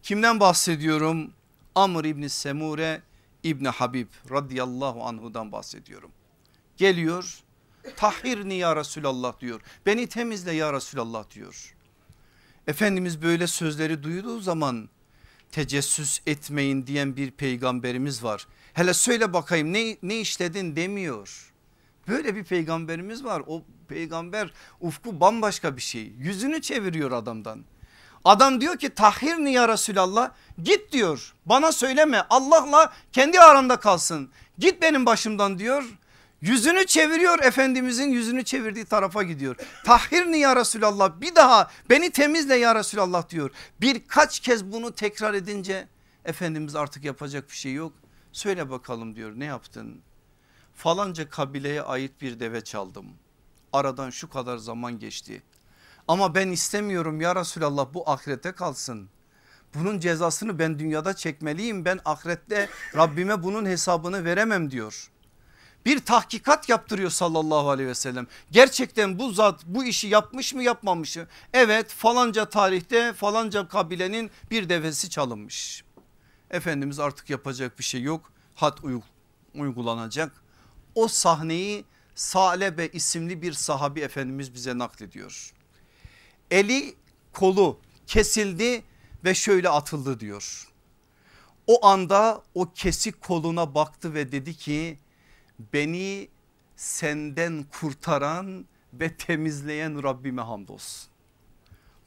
Kimden bahsediyorum? Amr İbni Semure İbni Habib radıyallahu anhudan bahsediyorum. Geliyor tahhirni ya Resulallah diyor. Beni temizle ya Resulallah diyor. Efendimiz böyle sözleri duyduğu zaman tecessüs etmeyin diyen bir peygamberimiz var. Hele söyle bakayım ne, ne işledin demiyor. Böyle bir peygamberimiz var. O peygamber ufku bambaşka bir şey. Yüzünü çeviriyor adamdan. Adam diyor ki tahhirni ya Resulallah git diyor bana söyleme Allah'la kendi aranda kalsın git benim başımdan diyor. Yüzünü çeviriyor Efendimizin yüzünü çevirdiği tarafa gidiyor. Tahhirni ya Resulallah bir daha beni temizle ya Resulallah diyor. Birkaç kez bunu tekrar edince Efendimiz artık yapacak bir şey yok. Söyle bakalım diyor ne yaptın? Falanca kabileye ait bir deve çaldım. Aradan şu kadar zaman geçti. Ama ben istemiyorum ya Resulallah bu ahirete kalsın. Bunun cezasını ben dünyada çekmeliyim. Ben ahirette Rabbime bunun hesabını veremem diyor. Bir tahkikat yaptırıyor sallallahu aleyhi ve sellem. Gerçekten bu zat bu işi yapmış mı yapmamış mı? Evet falanca tarihte falanca kabilenin bir devesi çalınmış. Efendimiz artık yapacak bir şey yok. Had uygulanacak. O sahneyi Salebe isimli bir sahabi efendimiz bize naklediyor. Eli kolu kesildi ve şöyle atıldı diyor. O anda o kesik koluna baktı ve dedi ki beni senden kurtaran ve temizleyen Rabbime hamdolsun.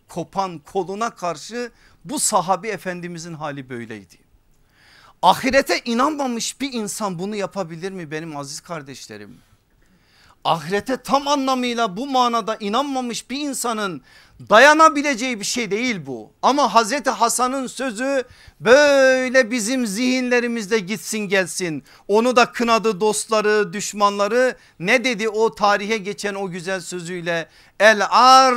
Kopan koluna karşı bu sahabi efendimizin hali böyleydi. Ahirete inanmamış bir insan bunu yapabilir mi benim aziz kardeşlerim? Ahirete tam anlamıyla bu manada inanmamış bir insanın dayanabileceği bir şey değil bu. Ama Hazreti Hasan'ın sözü böyle bizim zihinlerimizde gitsin gelsin. Onu da kınadı dostları düşmanları ne dedi o tarihe geçen o güzel sözüyle el ar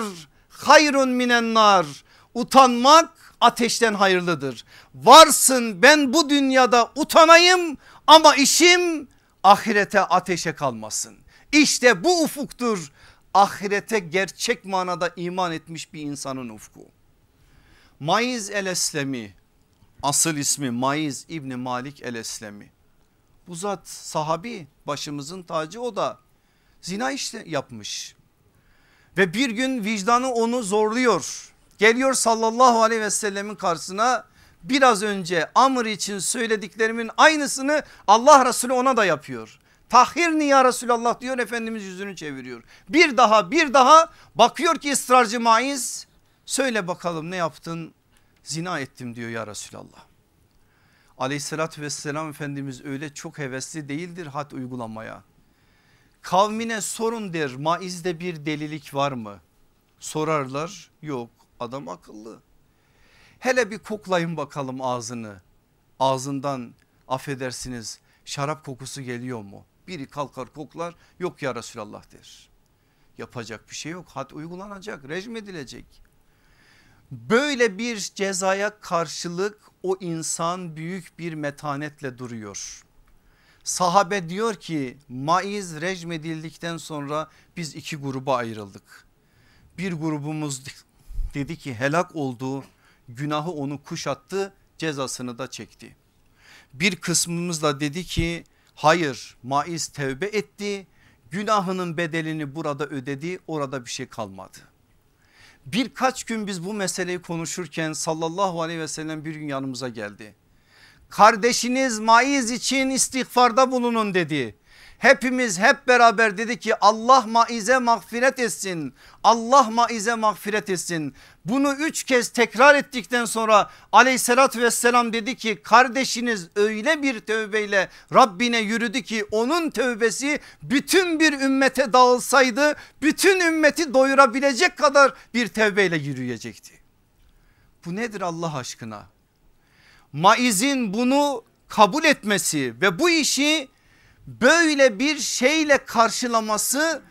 hayrun minen nar utanmak ateşten hayırlıdır. Varsın ben bu dünyada utanayım ama işim ahirete ateşe kalmasın. İşte bu ufuktur ahirete gerçek manada iman etmiş bir insanın ufku. Maiz el Eslemi asıl ismi Maiz İbni Malik el Eslemi. Bu zat sahabi başımızın tacı o da zina işte yapmış. Ve bir gün vicdanı onu zorluyor. Geliyor sallallahu aleyhi ve sellemin karşısına biraz önce Amr için söylediklerimin aynısını Allah Resulü ona da yapıyor. Tahhirni ya Resulallah diyor Efendimiz yüzünü çeviriyor. Bir daha bir daha bakıyor ki ısrarcı maiz söyle bakalım ne yaptın? Zina ettim diyor ya Resulallah. Aleyhissalatü vesselam Efendimiz öyle çok hevesli değildir had uygulamaya. Kavmine sorun der maizde bir delilik var mı? Sorarlar yok adam akıllı. Hele bir koklayın bakalım ağzını. Ağzından affedersiniz şarap kokusu geliyor mu? Biri kalkar koklar yok ya Resulallah der. Yapacak bir şey yok had uygulanacak rejim edilecek. Böyle bir cezaya karşılık o insan büyük bir metanetle duruyor. Sahabe diyor ki maiz rejim edildikten sonra biz iki gruba ayrıldık. Bir grubumuz dedi ki helak oldu günahı onu kuşattı cezasını da çekti. Bir kısmımız da dedi ki hayır maiz tevbe etti günahının bedelini burada ödedi orada bir şey kalmadı. Birkaç gün biz bu meseleyi konuşurken sallallahu aleyhi ve sellem bir gün yanımıza geldi. Kardeşiniz maiz için istiğfarda bulunun dedi. Hepimiz hep beraber dedi ki Allah maize mağfiret etsin. Allah maize mağfiret etsin. Bunu üç kez tekrar ettikten sonra aleyhissalatü vesselam dedi ki kardeşiniz öyle bir tövbeyle Rabbine yürüdü ki onun tövbesi bütün bir ümmete dağılsaydı bütün ümmeti doyurabilecek kadar bir tövbeyle yürüyecekti. Bu nedir Allah aşkına? Maizin bunu kabul etmesi ve bu işi böyle bir şeyle karşılaması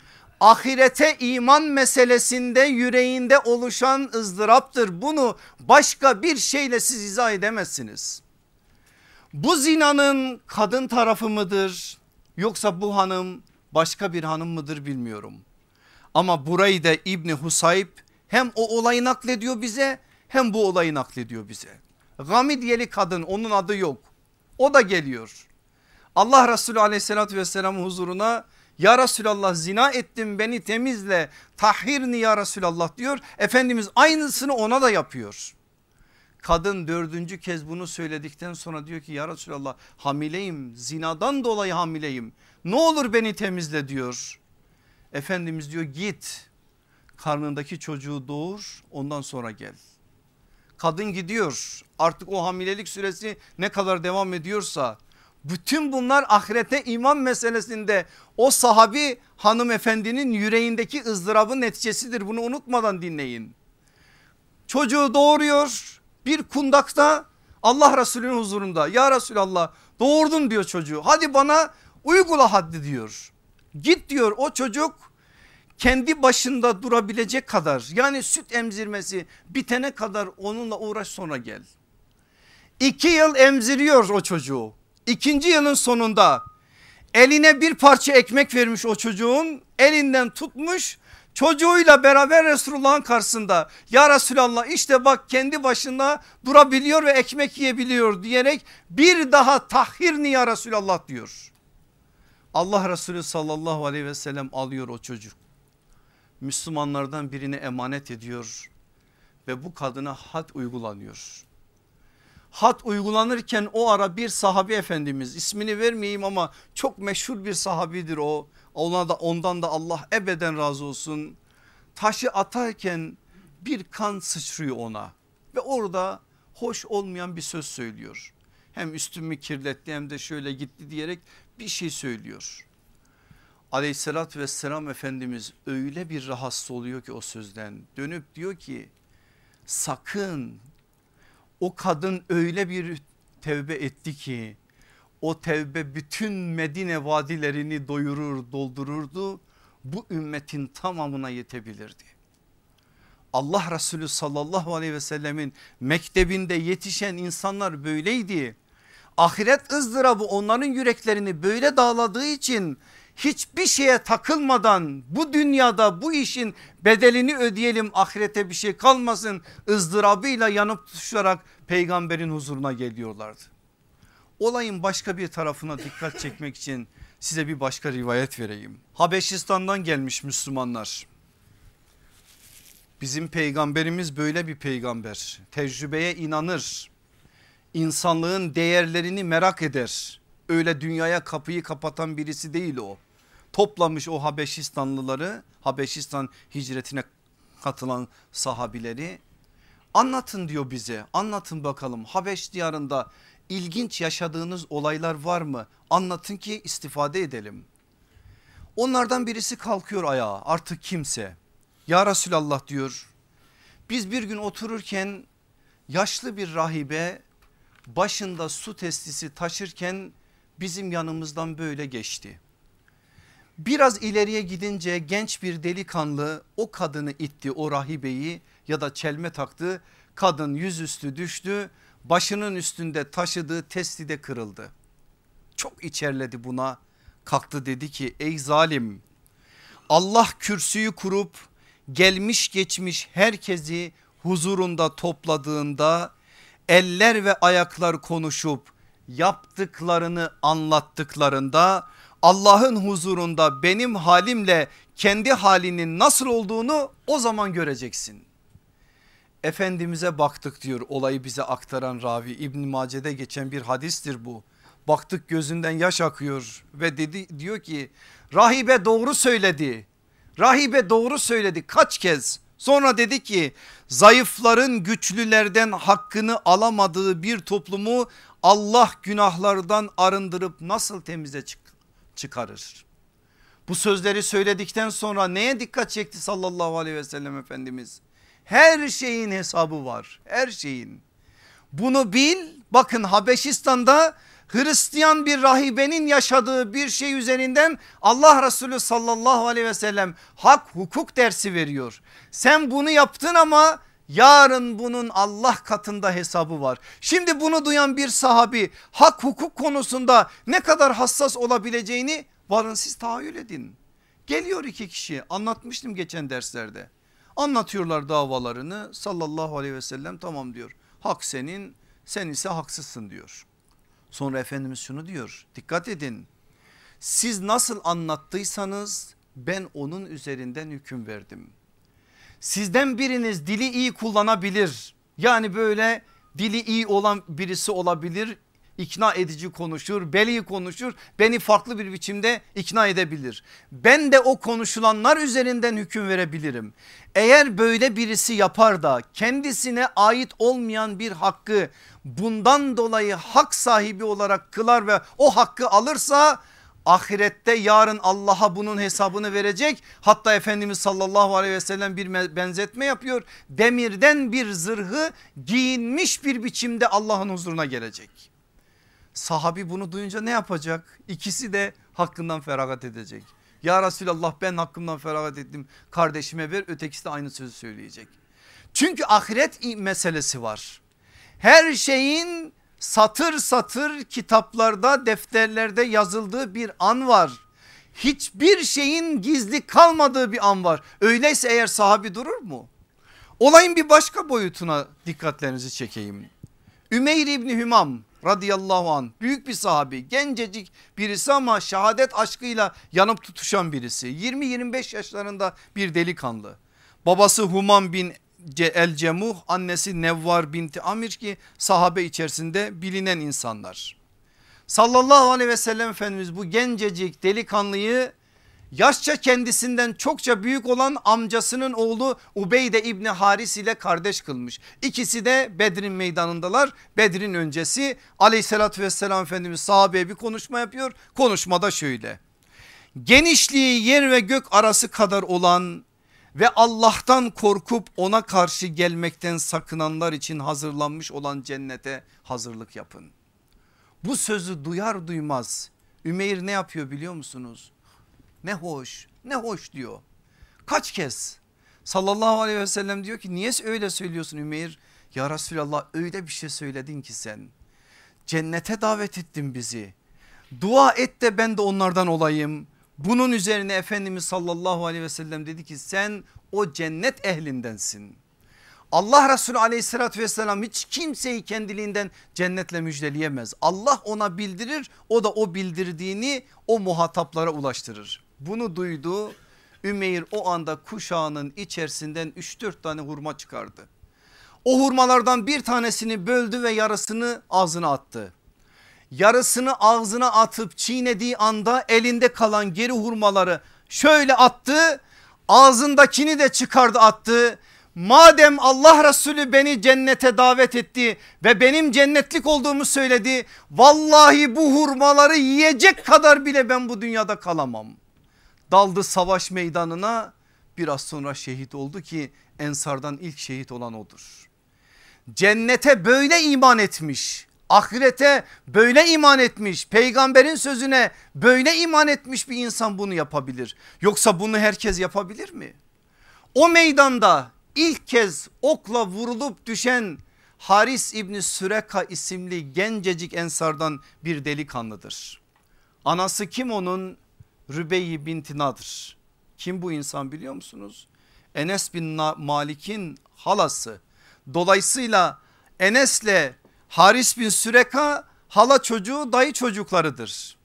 ahirete iman meselesinde yüreğinde oluşan ızdıraptır. Bunu başka bir şeyle siz izah edemezsiniz. Bu zinanın kadın tarafı mıdır yoksa bu hanım başka bir hanım mıdır bilmiyorum. Ama burayı da İbni Husayb hem o olayı naklediyor bize hem bu olayı naklediyor bize. Gamidiyeli kadın onun adı yok o da geliyor. Allah Resulü aleyhissalatü vesselam huzuruna ya Resulallah zina ettim beni temizle tahhirni ya Resulallah diyor. Efendimiz aynısını ona da yapıyor. Kadın dördüncü kez bunu söyledikten sonra diyor ki ya Resulallah hamileyim zinadan dolayı hamileyim ne olur beni temizle diyor. Efendimiz diyor git karnındaki çocuğu doğur ondan sonra gel. Kadın gidiyor artık o hamilelik süresi ne kadar devam ediyorsa bütün bunlar ahirete iman meselesinde o sahabi hanımefendinin yüreğindeki ızdırabın neticesidir. Bunu unutmadan dinleyin. Çocuğu doğuruyor bir kundakta Allah Resulü'nün huzurunda ya Resulallah doğurdum diyor çocuğu hadi bana uygula haddi diyor. Git diyor o çocuk kendi başında durabilecek kadar yani süt emzirmesi bitene kadar onunla uğraş sonra gel. İki yıl emziriyor o çocuğu İkinci yılın sonunda eline bir parça ekmek vermiş o çocuğun elinden tutmuş çocuğuyla beraber Resulullah'ın karşısında ya Resulallah işte bak kendi başına durabiliyor ve ekmek yiyebiliyor diyerek bir daha tahhirni ya Resulallah diyor. Allah Resulü sallallahu aleyhi ve sellem alıyor o çocuk. Müslümanlardan birine emanet ediyor ve bu kadına had uygulanıyor hat uygulanırken o ara bir sahabi efendimiz ismini vermeyeyim ama çok meşhur bir sahabidir o. Ona da ondan da Allah ebeden razı olsun. Taşı atarken bir kan sıçrıyor ona ve orada hoş olmayan bir söz söylüyor. Hem üstümü kirletti hem de şöyle gitti diyerek bir şey söylüyor. Aleyhissalatü vesselam Efendimiz öyle bir rahatsız oluyor ki o sözden dönüp diyor ki sakın o kadın öyle bir tevbe etti ki o tevbe bütün Medine vadilerini doyurur doldururdu. Bu ümmetin tamamına yetebilirdi. Allah Resulü sallallahu aleyhi ve sellemin mektebinde yetişen insanlar böyleydi. Ahiret ızdırabı onların yüreklerini böyle dağladığı için hiçbir şeye takılmadan bu dünyada bu işin bedelini ödeyelim ahirete bir şey kalmasın ızdırabıyla yanıp tutuşarak peygamberin huzuruna geliyorlardı. Olayın başka bir tarafına dikkat çekmek için size bir başka rivayet vereyim. Habeşistan'dan gelmiş Müslümanlar. Bizim peygamberimiz böyle bir peygamber. Tecrübeye inanır. İnsanlığın değerlerini merak eder. Öyle dünyaya kapıyı kapatan birisi değil o. Toplamış o Habeşistanlıları Habeşistan hicretine katılan sahabileri Anlatın diyor bize anlatın bakalım Habeş diyarında ilginç yaşadığınız olaylar var mı? Anlatın ki istifade edelim. Onlardan birisi kalkıyor ayağa artık kimse. Ya Resulallah diyor biz bir gün otururken yaşlı bir rahibe başında su testisi taşırken bizim yanımızdan böyle geçti. Biraz ileriye gidince genç bir delikanlı o kadını itti o rahibeyi ya da çelme taktı. Kadın yüzüstü düştü başının üstünde taşıdığı testi de kırıldı. Çok içerledi buna kalktı dedi ki ey zalim Allah kürsüyü kurup gelmiş geçmiş herkesi huzurunda topladığında eller ve ayaklar konuşup yaptıklarını anlattıklarında Allah'ın huzurunda benim halimle kendi halinin nasıl olduğunu o zaman göreceksin. Efendimiz'e baktık diyor olayı bize aktaran ravi İbn Mace'de geçen bir hadistir bu. Baktık gözünden yaş akıyor ve dedi diyor ki rahibe doğru söyledi. Rahibe doğru söyledi kaç kez sonra dedi ki zayıfların güçlülerden hakkını alamadığı bir toplumu Allah günahlardan arındırıp nasıl temize çık çıkarır? Bu sözleri söyledikten sonra neye dikkat çekti sallallahu aleyhi ve sellem Efendimiz? Her şeyin hesabı var her şeyin. Bunu bil bakın Habeşistan'da Hristiyan bir rahibenin yaşadığı bir şey üzerinden Allah Resulü sallallahu aleyhi ve sellem hak hukuk dersi veriyor. Sen bunu yaptın ama yarın bunun Allah katında hesabı var. Şimdi bunu duyan bir sahabi hak hukuk konusunda ne kadar hassas olabileceğini varın siz tahayyül edin. Geliyor iki kişi anlatmıştım geçen derslerde. Anlatıyorlar davalarını sallallahu aleyhi ve sellem tamam diyor. Hak senin sen ise haksızsın diyor. Sonra Efendimiz şunu diyor dikkat edin. Siz nasıl anlattıysanız ben onun üzerinden hüküm verdim. Sizden biriniz dili iyi kullanabilir. Yani böyle dili iyi olan birisi olabilir ikna edici konuşur, beli konuşur, beni farklı bir biçimde ikna edebilir. Ben de o konuşulanlar üzerinden hüküm verebilirim. Eğer böyle birisi yapar da kendisine ait olmayan bir hakkı bundan dolayı hak sahibi olarak kılar ve o hakkı alırsa ahirette yarın Allah'a bunun hesabını verecek. Hatta Efendimiz sallallahu aleyhi ve sellem bir benzetme yapıyor. Demirden bir zırhı giyinmiş bir biçimde Allah'ın huzuruna gelecek. Sahabi bunu duyunca ne yapacak? İkisi de hakkından feragat edecek. Ya Resulallah ben hakkımdan feragat ettim kardeşime ver ötekisi de aynı sözü söyleyecek. Çünkü ahiret meselesi var. Her şeyin satır satır kitaplarda defterlerde yazıldığı bir an var. Hiçbir şeyin gizli kalmadığı bir an var. Öyleyse eğer sahabi durur mu? Olayın bir başka boyutuna dikkatlerinizi çekeyim. Ümeyr İbni Hümam radıyallahu an büyük bir sahabi gencecik birisi ama şehadet aşkıyla yanıp tutuşan birisi 20-25 yaşlarında bir delikanlı babası Human bin El Cemuh annesi Nevvar binti Amir ki sahabe içerisinde bilinen insanlar. Sallallahu aleyhi ve sellem Efendimiz bu gencecik delikanlıyı yaşça kendisinden çokça büyük olan amcasının oğlu Ubeyde İbni Haris ile kardeş kılmış. İkisi de Bedir'in meydanındalar. Bedir'in öncesi aleyhissalatü vesselam Efendimiz sahabeye bir konuşma yapıyor. Konuşmada şöyle. Genişliği yer ve gök arası kadar olan ve Allah'tan korkup ona karşı gelmekten sakınanlar için hazırlanmış olan cennete hazırlık yapın. Bu sözü duyar duymaz Ümeyr ne yapıyor biliyor musunuz? Ne hoş ne hoş diyor. Kaç kez sallallahu aleyhi ve sellem diyor ki niye öyle söylüyorsun Ümeyr? Ya Resulallah öyle bir şey söyledin ki sen. Cennete davet ettin bizi. Dua et de ben de onlardan olayım. Bunun üzerine Efendimiz sallallahu aleyhi ve sellem dedi ki sen o cennet ehlindensin. Allah Resulü aleyhissalatü vesselam hiç kimseyi kendiliğinden cennetle müjdeleyemez. Allah ona bildirir o da o bildirdiğini o muhataplara ulaştırır. Bunu duydu Ümeyr o anda kuşağının içerisinden 3-4 tane hurma çıkardı. O hurmalardan bir tanesini böldü ve yarısını ağzına attı. Yarısını ağzına atıp çiğnediği anda elinde kalan geri hurmaları şöyle attı. Ağzındakini de çıkardı attı. Madem Allah Resulü beni cennete davet etti ve benim cennetlik olduğumu söyledi. Vallahi bu hurmaları yiyecek kadar bile ben bu dünyada kalamam daldı savaş meydanına biraz sonra şehit oldu ki ensardan ilk şehit olan odur. Cennete böyle iman etmiş ahirete böyle iman etmiş peygamberin sözüne böyle iman etmiş bir insan bunu yapabilir. Yoksa bunu herkes yapabilir mi? O meydanda ilk kez okla vurulup düşen Haris İbni Süreka isimli gencecik ensardan bir delikanlıdır. Anası kim onun? Rübeyi binti Nadr. Kim bu insan biliyor musunuz? Enes bin Malik'in halası. Dolayısıyla Enes'le Haris bin Süreka hala çocuğu dayı çocuklarıdır.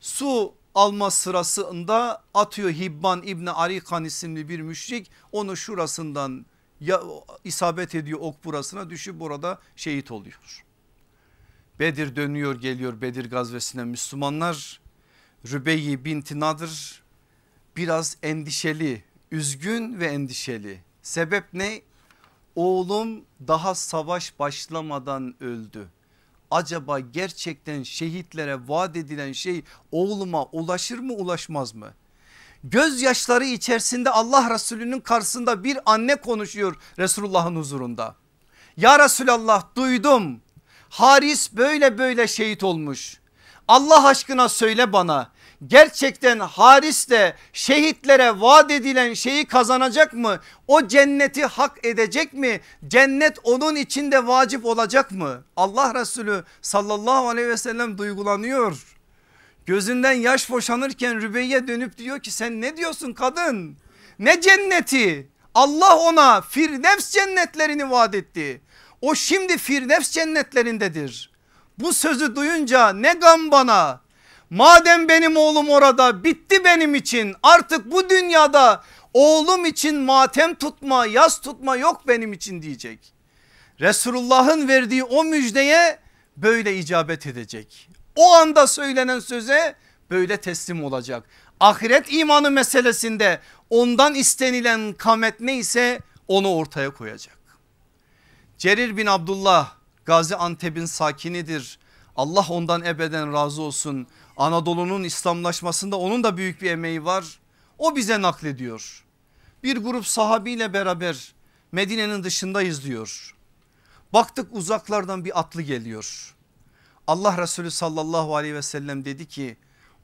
Su alma sırasında atıyor Hibban İbni Arikan isimli bir müşrik onu şurasından ya isabet ediyor ok burasına düşüp burada şehit oluyor. Bedir dönüyor geliyor Bedir gazvesine Müslümanlar Rübeyyi binti Nadır biraz endişeli üzgün ve endişeli. Sebep ne? Oğlum daha savaş başlamadan öldü. Acaba gerçekten şehitlere vaat edilen şey oğluma ulaşır mı ulaşmaz mı? Gözyaşları içerisinde Allah Resulü'nün karşısında bir anne konuşuyor Resulullah'ın huzurunda. Ya Resulallah duydum Haris böyle böyle şehit olmuş. Allah aşkına söyle bana gerçekten Haris de şehitlere vaat edilen şeyi kazanacak mı? O cenneti hak edecek mi? Cennet onun içinde vacip olacak mı? Allah Resulü sallallahu aleyhi ve sellem duygulanıyor. Gözünden yaş boşanırken Rübeyye dönüp diyor ki sen ne diyorsun kadın? Ne cenneti? Allah ona Firdevs cennetlerini vaat etti. O şimdi Firdevs cennetlerindedir. Bu sözü duyunca ne gam bana. Madem benim oğlum orada bitti benim için artık bu dünyada oğlum için matem tutma yas tutma yok benim için diyecek. Resulullah'ın verdiği o müjdeye böyle icabet edecek. O anda söylenen söze böyle teslim olacak. Ahiret imanı meselesinde ondan istenilen kamet neyse onu ortaya koyacak. Cerir bin Abdullah Gazi Antep'in sakinidir. Allah ondan ebeden razı olsun. Anadolu'nun İslamlaşmasında onun da büyük bir emeği var. O bize naklediyor. Bir grup sahabiyle beraber Medine'nin dışındayız diyor. Baktık uzaklardan bir atlı geliyor. Allah Resulü sallallahu aleyhi ve sellem dedi ki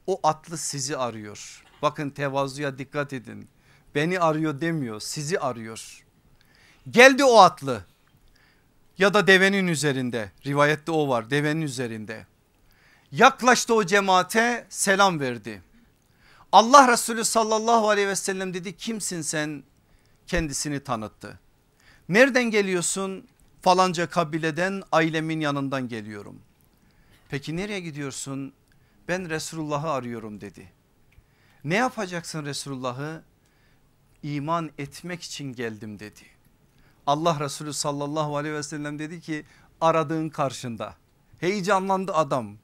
o atlı sizi arıyor. Bakın tevazuya dikkat edin. Beni arıyor demiyor sizi arıyor. Geldi o atlı ya da devenin üzerinde rivayette o var devenin üzerinde. Yaklaştı o cemaate selam verdi. Allah Resulü sallallahu aleyhi ve sellem dedi kimsin sen kendisini tanıttı. Nereden geliyorsun falanca kabileden ailemin yanından geliyorum. Peki nereye gidiyorsun? Ben Resulullah'ı arıyorum dedi. Ne yapacaksın Resulullah'ı? İman etmek için geldim dedi. Allah Resulü sallallahu aleyhi ve sellem dedi ki aradığın karşında. Heyecanlandı adam.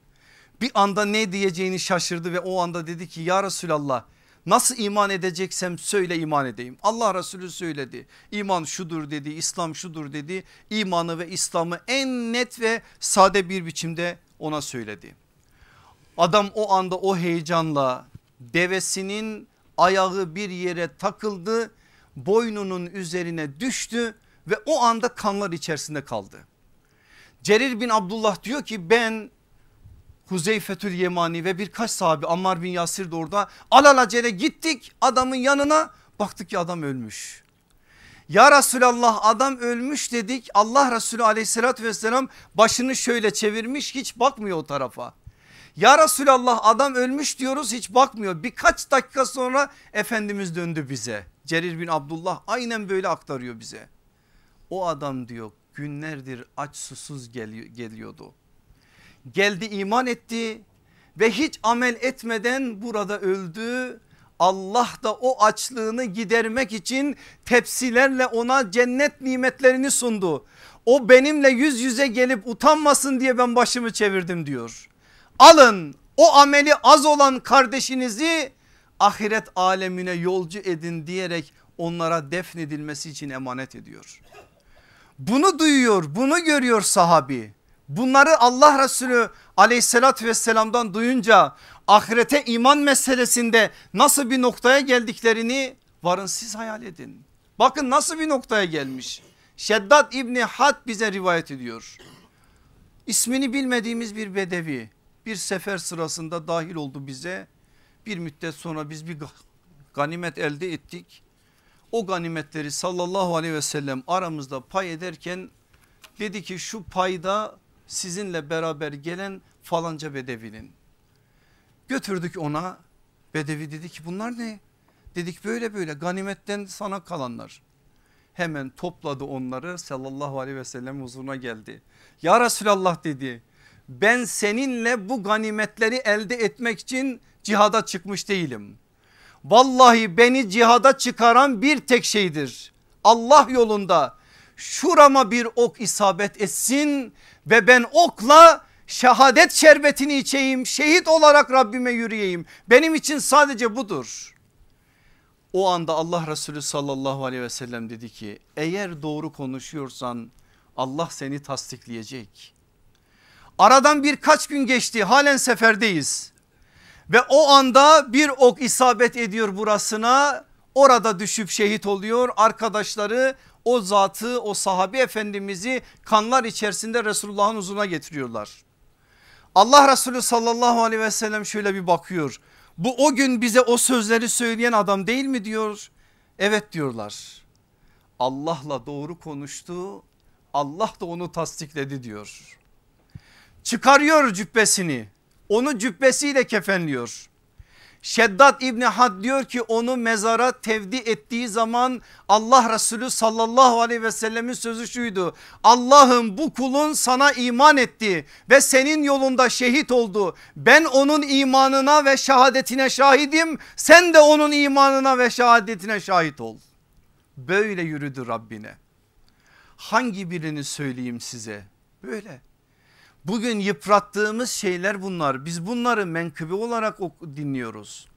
Bir anda ne diyeceğini şaşırdı ve o anda dedi ki ya Resulallah nasıl iman edeceksem söyle iman edeyim. Allah Resulü söyledi iman şudur dedi İslam şudur dedi imanı ve İslam'ı en net ve sade bir biçimde ona söyledi. Adam o anda o heyecanla devesinin ayağı bir yere takıldı boynunun üzerine düştü ve o anda kanlar içerisinde kaldı. Cerir bin Abdullah diyor ki ben Huzeyfetül Yemani ve birkaç sahabi Ammar bin Yasir de orada alalacele gittik adamın yanına baktık ki adam ölmüş. Ya Resulallah adam ölmüş dedik Allah Resulü aleyhissalatü vesselam başını şöyle çevirmiş hiç bakmıyor o tarafa. Ya Resulallah adam ölmüş diyoruz hiç bakmıyor. Birkaç dakika sonra Efendimiz döndü bize. Cerir bin Abdullah aynen böyle aktarıyor bize. O adam diyor günlerdir aç susuz geliyordu. Geldi iman etti ve hiç amel etmeden burada öldü. Allah da o açlığını gidermek için tepsilerle ona cennet nimetlerini sundu. O benimle yüz yüze gelip utanmasın diye ben başımı çevirdim diyor. Alın o ameli az olan kardeşinizi ahiret alemine yolcu edin diyerek onlara defnedilmesi için emanet ediyor. Bunu duyuyor bunu görüyor sahabi. Bunları Allah Resulü aleyhissalatü vesselamdan duyunca ahirete iman meselesinde nasıl bir noktaya geldiklerini varın siz hayal edin. Bakın nasıl bir noktaya gelmiş. Şeddat İbni Had bize rivayet ediyor. İsmini bilmediğimiz bir bedevi bir sefer sırasında dahil oldu bize. Bir müddet sonra biz bir ganimet elde ettik. O ganimetleri sallallahu aleyhi ve sellem aramızda pay ederken dedi ki şu payda sizinle beraber gelen falanca bedevinin. Götürdük ona bedevi dedi ki bunlar ne? Dedik böyle böyle ganimetten sana kalanlar. Hemen topladı onları sallallahu aleyhi ve sellem huzuruna geldi. Ya Resulallah dedi ben seninle bu ganimetleri elde etmek için cihada çıkmış değilim. Vallahi beni cihada çıkaran bir tek şeydir. Allah yolunda şurama bir ok isabet etsin ve ben okla şehadet şerbetini içeyim şehit olarak Rabbime yürüyeyim benim için sadece budur. O anda Allah Resulü sallallahu aleyhi ve sellem dedi ki eğer doğru konuşuyorsan Allah seni tasdikleyecek. Aradan birkaç gün geçti halen seferdeyiz ve o anda bir ok isabet ediyor burasına orada düşüp şehit oluyor arkadaşları o zatı o sahabi efendimizi kanlar içerisinde Resulullah'ın huzuruna getiriyorlar. Allah Resulü sallallahu aleyhi ve sellem şöyle bir bakıyor bu o gün bize o sözleri söyleyen adam değil mi diyor. Evet diyorlar. Allah'la doğru konuştu. Allah da onu tasdikledi diyor. Çıkarıyor cübbesini. Onu cübbesiyle kefenliyor. Şeddat İbni Had diyor ki onu mezara tevdi ettiği zaman Allah Resulü sallallahu aleyhi ve sellemin sözü şuydu. Allah'ım bu kulun sana iman etti ve senin yolunda şehit oldu. Ben onun imanına ve şehadetine şahidim. Sen de onun imanına ve şehadetine şahit ol. Böyle yürüdü Rabbine. Hangi birini söyleyeyim size? Böyle. Bugün yıprattığımız şeyler bunlar. Biz bunları menkıbe olarak dinliyoruz.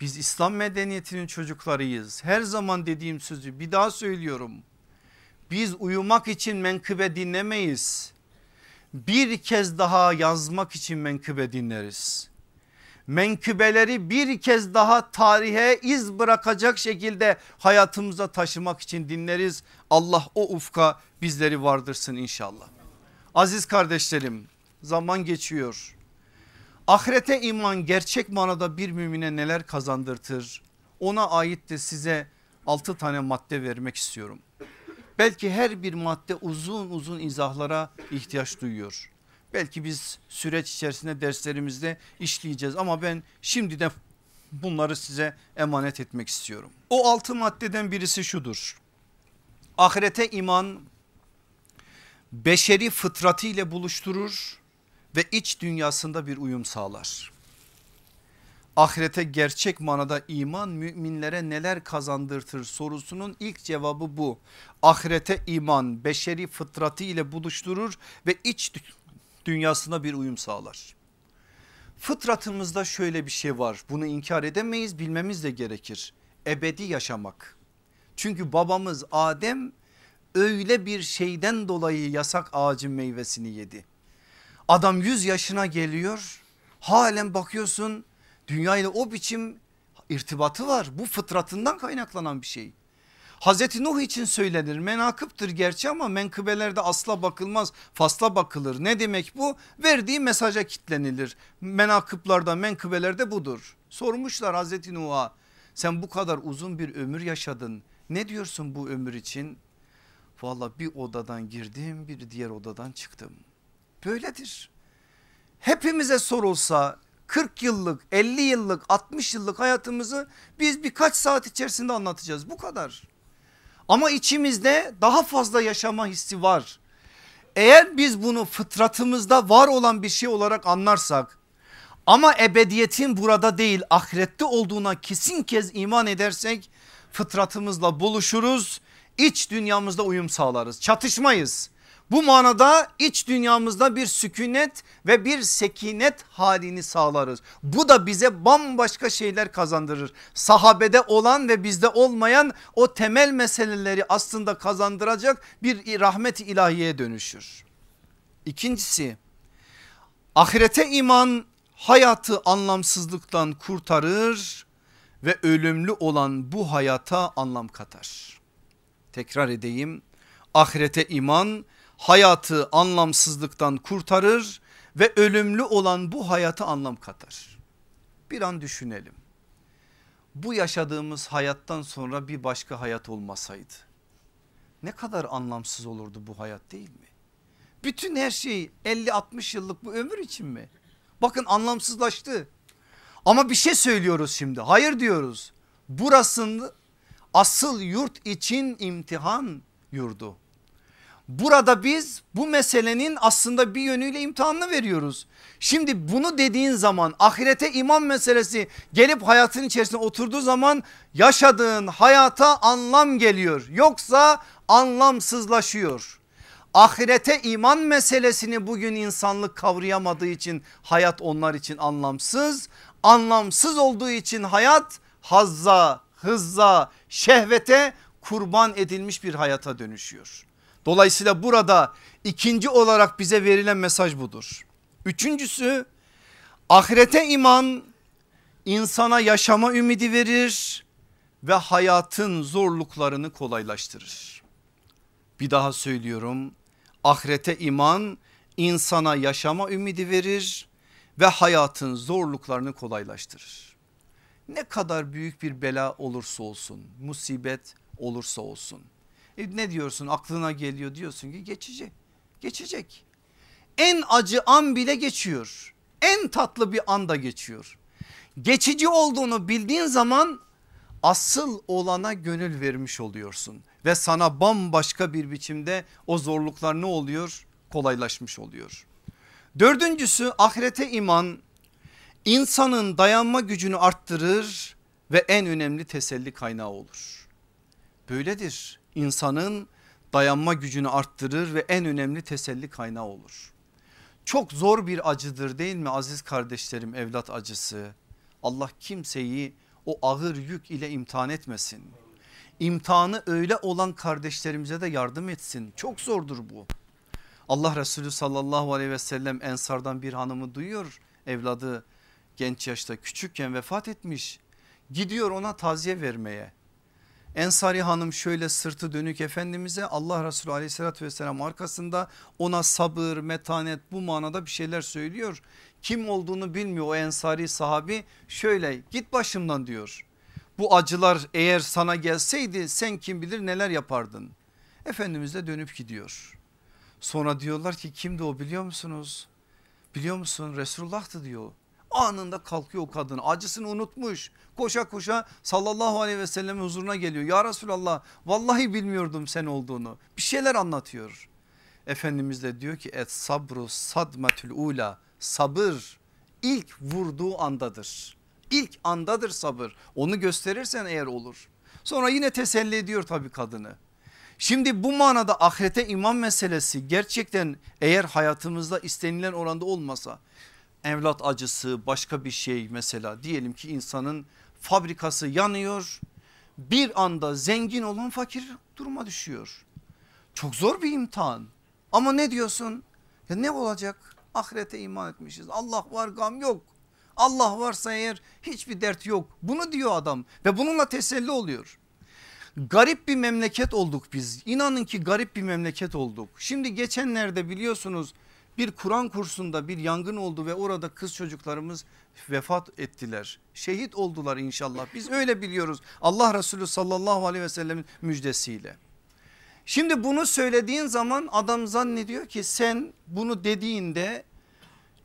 Biz İslam medeniyetinin çocuklarıyız. Her zaman dediğim sözü bir daha söylüyorum. Biz uyumak için menkıbe dinlemeyiz. Bir kez daha yazmak için menkıbe dinleriz. Menkıbeleri bir kez daha tarihe iz bırakacak şekilde hayatımıza taşımak için dinleriz. Allah o ufka bizleri vardırsın inşallah. Aziz kardeşlerim zaman geçiyor. Ahirete iman gerçek manada bir mümine neler kazandırtır? Ona ait de size 6 tane madde vermek istiyorum. Belki her bir madde uzun uzun izahlara ihtiyaç duyuyor. Belki biz süreç içerisinde derslerimizde işleyeceğiz ama ben şimdiden bunları size emanet etmek istiyorum. O altı maddeden birisi şudur. Ahirete iman beşeri fıtratı ile buluşturur ve iç dünyasında bir uyum sağlar. Ahirete gerçek manada iman müminlere neler kazandırtır sorusunun ilk cevabı bu. Ahirete iman beşeri fıtratı ile buluşturur ve iç dünyasına bir uyum sağlar. Fıtratımızda şöyle bir şey var bunu inkar edemeyiz bilmemiz de gerekir. Ebedi yaşamak. Çünkü babamız Adem öyle bir şeyden dolayı yasak ağacın meyvesini yedi. Adam 100 yaşına geliyor halen bakıyorsun dünyayla o biçim irtibatı var. Bu fıtratından kaynaklanan bir şey. Hazreti Nuh için söylenir menakıptır gerçi ama menkıbelerde asla bakılmaz fasla bakılır. Ne demek bu? Verdiği mesaja kitlenilir. Menakıplarda menkıbelerde budur. Sormuşlar Hazreti Nuh'a sen bu kadar uzun bir ömür yaşadın ne diyorsun bu ömür için? Valla bir odadan girdim bir diğer odadan çıktım. Böyledir. Hepimize sorulsa 40 yıllık 50 yıllık 60 yıllık hayatımızı biz birkaç saat içerisinde anlatacağız bu kadar. Ama içimizde daha fazla yaşama hissi var. Eğer biz bunu fıtratımızda var olan bir şey olarak anlarsak ama ebediyetin burada değil ahirette olduğuna kesin kez iman edersek fıtratımızla buluşuruz iç dünyamızda uyum sağlarız çatışmayız. Bu manada iç dünyamızda bir sükunet ve bir sekinet halini sağlarız. Bu da bize bambaşka şeyler kazandırır. Sahabede olan ve bizde olmayan o temel meseleleri aslında kazandıracak bir rahmet ilahiye dönüşür. İkincisi ahirete iman hayatı anlamsızlıktan kurtarır ve ölümlü olan bu hayata anlam katar. Tekrar edeyim ahirete iman hayatı anlamsızlıktan kurtarır ve ölümlü olan bu hayatı anlam katar. Bir an düşünelim. Bu yaşadığımız hayattan sonra bir başka hayat olmasaydı ne kadar anlamsız olurdu bu hayat değil mi? Bütün her şey 50-60 yıllık bu ömür için mi? Bakın anlamsızlaştı. Ama bir şey söylüyoruz şimdi. Hayır diyoruz. Burasını asıl yurt için imtihan yurdu. Burada biz bu meselenin aslında bir yönüyle imtihanını veriyoruz. Şimdi bunu dediğin zaman ahirete iman meselesi gelip hayatın içerisine oturduğu zaman yaşadığın hayata anlam geliyor. Yoksa anlamsızlaşıyor. Ahirete iman meselesini bugün insanlık kavrayamadığı için hayat onlar için anlamsız. Anlamsız olduğu için hayat hazza, hızza, şehvete kurban edilmiş bir hayata dönüşüyor. Dolayısıyla burada ikinci olarak bize verilen mesaj budur. Üçüncüsü ahirete iman insana yaşama ümidi verir ve hayatın zorluklarını kolaylaştırır. Bir daha söylüyorum ahirete iman insana yaşama ümidi verir ve hayatın zorluklarını kolaylaştırır. Ne kadar büyük bir bela olursa olsun musibet olursa olsun. E ne diyorsun aklına geliyor diyorsun ki geçici geçecek. En acı an bile geçiyor. En tatlı bir anda geçiyor. Geçici olduğunu bildiğin zaman asıl olana gönül vermiş oluyorsun ve sana bambaşka bir biçimde o zorluklar ne oluyor? Kolaylaşmış oluyor. Dördüncüsü ahirete iman insanın dayanma gücünü arttırır ve en önemli teselli kaynağı olur. Böyledir insanın dayanma gücünü arttırır ve en önemli teselli kaynağı olur. Çok zor bir acıdır değil mi aziz kardeşlerim evlat acısı. Allah kimseyi o ağır yük ile imtihan etmesin. İmtihanı öyle olan kardeşlerimize de yardım etsin. Çok zordur bu. Allah Resulü sallallahu aleyhi ve sellem ensardan bir hanımı duyuyor. Evladı genç yaşta küçükken vefat etmiş. Gidiyor ona taziye vermeye. Ensari hanım şöyle sırtı dönük Efendimiz'e Allah Resulü aleyhissalatü vesselam arkasında ona sabır metanet bu manada bir şeyler söylüyor. Kim olduğunu bilmiyor o ensari sahabi şöyle git başımdan diyor. Bu acılar eğer sana gelseydi sen kim bilir neler yapardın. Efendimiz de dönüp gidiyor. Sonra diyorlar ki kimdi o biliyor musunuz? Biliyor musun Resulullah'tı diyor. Anında kalkıyor o kadın acısını unutmuş. Koşa koşa sallallahu aleyhi ve sellemin huzuruna geliyor. Ya Resulallah vallahi bilmiyordum sen olduğunu. Bir şeyler anlatıyor. Efendimiz de diyor ki et sabru sadmetül ula sabır ilk vurduğu andadır. İlk andadır sabır onu gösterirsen eğer olur. Sonra yine teselli ediyor tabii kadını. Şimdi bu manada ahirete iman meselesi gerçekten eğer hayatımızda istenilen oranda olmasa evlat acısı başka bir şey mesela. Diyelim ki insanın fabrikası yanıyor bir anda zengin olan fakir duruma düşüyor. Çok zor bir imtihan. Ama ne diyorsun? Ya ne olacak? Ahirete iman etmişiz. Allah var gam yok. Allah varsa eğer hiçbir dert yok. Bunu diyor adam ve bununla teselli oluyor. Garip bir memleket olduk biz. İnanın ki garip bir memleket olduk. Şimdi geçenlerde biliyorsunuz bir Kur'an kursunda bir yangın oldu ve orada kız çocuklarımız vefat ettiler. Şehit oldular inşallah biz öyle biliyoruz Allah Resulü sallallahu aleyhi ve sellemin müjdesiyle. Şimdi bunu söylediğin zaman adam zannediyor ki sen bunu dediğinde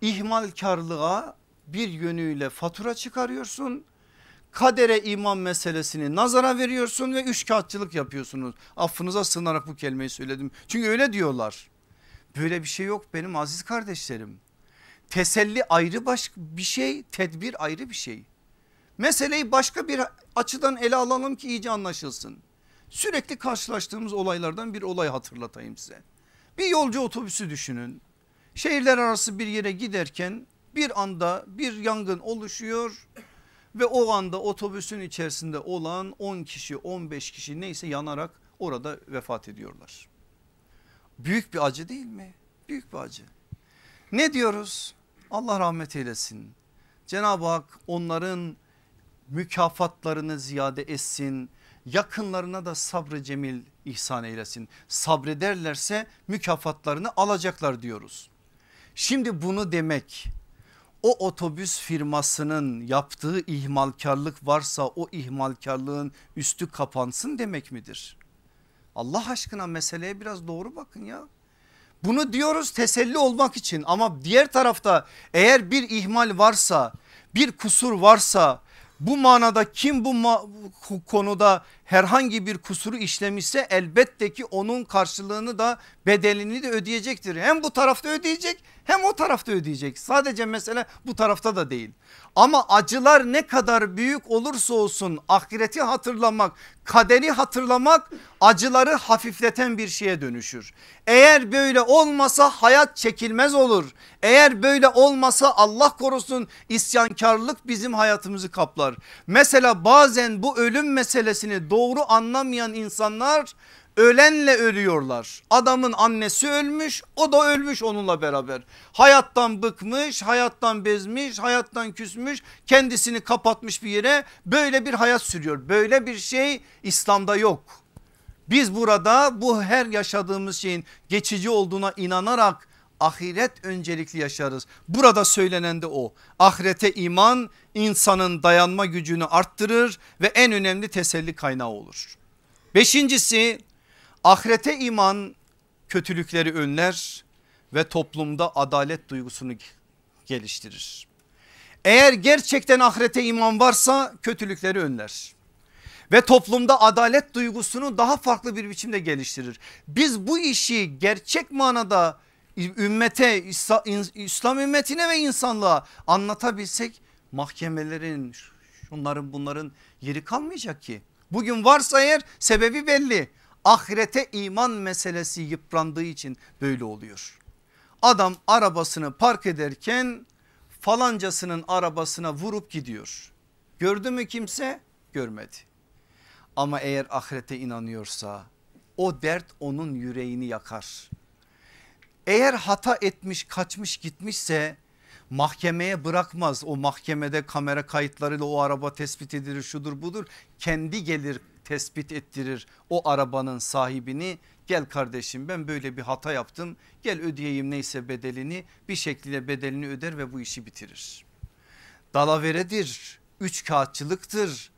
ihmalkarlığa bir yönüyle fatura çıkarıyorsun. Kadere iman meselesini nazara veriyorsun ve üç kağıtçılık yapıyorsunuz. Affınıza sığınarak bu kelimeyi söyledim. Çünkü öyle diyorlar. Böyle bir şey yok benim aziz kardeşlerim. Teselli ayrı başka bir şey, tedbir ayrı bir şey. Meseleyi başka bir açıdan ele alalım ki iyice anlaşılsın. Sürekli karşılaştığımız olaylardan bir olay hatırlatayım size. Bir yolcu otobüsü düşünün. Şehirler arası bir yere giderken bir anda bir yangın oluşuyor ve o anda otobüsün içerisinde olan 10 kişi 15 kişi neyse yanarak orada vefat ediyorlar. Büyük bir acı değil mi? Büyük bir acı. Ne diyoruz? Allah rahmet eylesin. Cenab-ı Hak onların mükafatlarını ziyade etsin. Yakınlarına da sabrı cemil ihsan eylesin. Sabrederlerse mükafatlarını alacaklar diyoruz. Şimdi bunu demek o otobüs firmasının yaptığı ihmalkarlık varsa o ihmalkarlığın üstü kapansın demek midir? Allah aşkına meseleye biraz doğru bakın ya. Bunu diyoruz teselli olmak için ama diğer tarafta eğer bir ihmal varsa bir kusur varsa bu manada kim bu ma konuda herhangi bir kusuru işlemişse elbette ki onun karşılığını da bedelini de ödeyecektir. Hem bu tarafta ödeyecek hem o tarafta ödeyecek. Sadece mesele bu tarafta da değil. Ama acılar ne kadar büyük olursa olsun ahireti hatırlamak, kaderi hatırlamak acıları hafifleten bir şeye dönüşür. Eğer böyle olmasa hayat çekilmez olur. Eğer böyle olmasa Allah korusun isyankarlık bizim hayatımızı kaplar. Mesela bazen bu ölüm meselesini doğru anlamayan insanlar ölenle ölüyorlar. Adamın annesi ölmüş o da ölmüş onunla beraber. Hayattan bıkmış hayattan bezmiş hayattan küsmüş kendisini kapatmış bir yere böyle bir hayat sürüyor. Böyle bir şey İslam'da yok. Biz burada bu her yaşadığımız şeyin geçici olduğuna inanarak ahiret öncelikli yaşarız. Burada söylenen de o. Ahirete iman insanın dayanma gücünü arttırır ve en önemli teselli kaynağı olur. Beşincisi ahirete iman kötülükleri önler ve toplumda adalet duygusunu geliştirir. Eğer gerçekten ahirete iman varsa kötülükleri önler ve toplumda adalet duygusunu daha farklı bir biçimde geliştirir. Biz bu işi gerçek manada ümmete İslam ümmetine ve insanlığa anlatabilsek mahkemelerin şunların bunların yeri kalmayacak ki. Bugün varsa eğer sebebi belli. Ahirete iman meselesi yıprandığı için böyle oluyor. Adam arabasını park ederken falancasının arabasına vurup gidiyor. Gördü mü kimse? Görmedi. Ama eğer ahirete inanıyorsa o dert onun yüreğini yakar. Eğer hata etmiş kaçmış gitmişse mahkemeye bırakmaz. O mahkemede kamera kayıtlarıyla o araba tespit edilir şudur budur. Kendi gelir tespit ettirir o arabanın sahibini. Gel kardeşim ben böyle bir hata yaptım gel ödeyeyim neyse bedelini bir şekilde bedelini öder ve bu işi bitirir. Dalaveredir, üç kağıtçılıktır,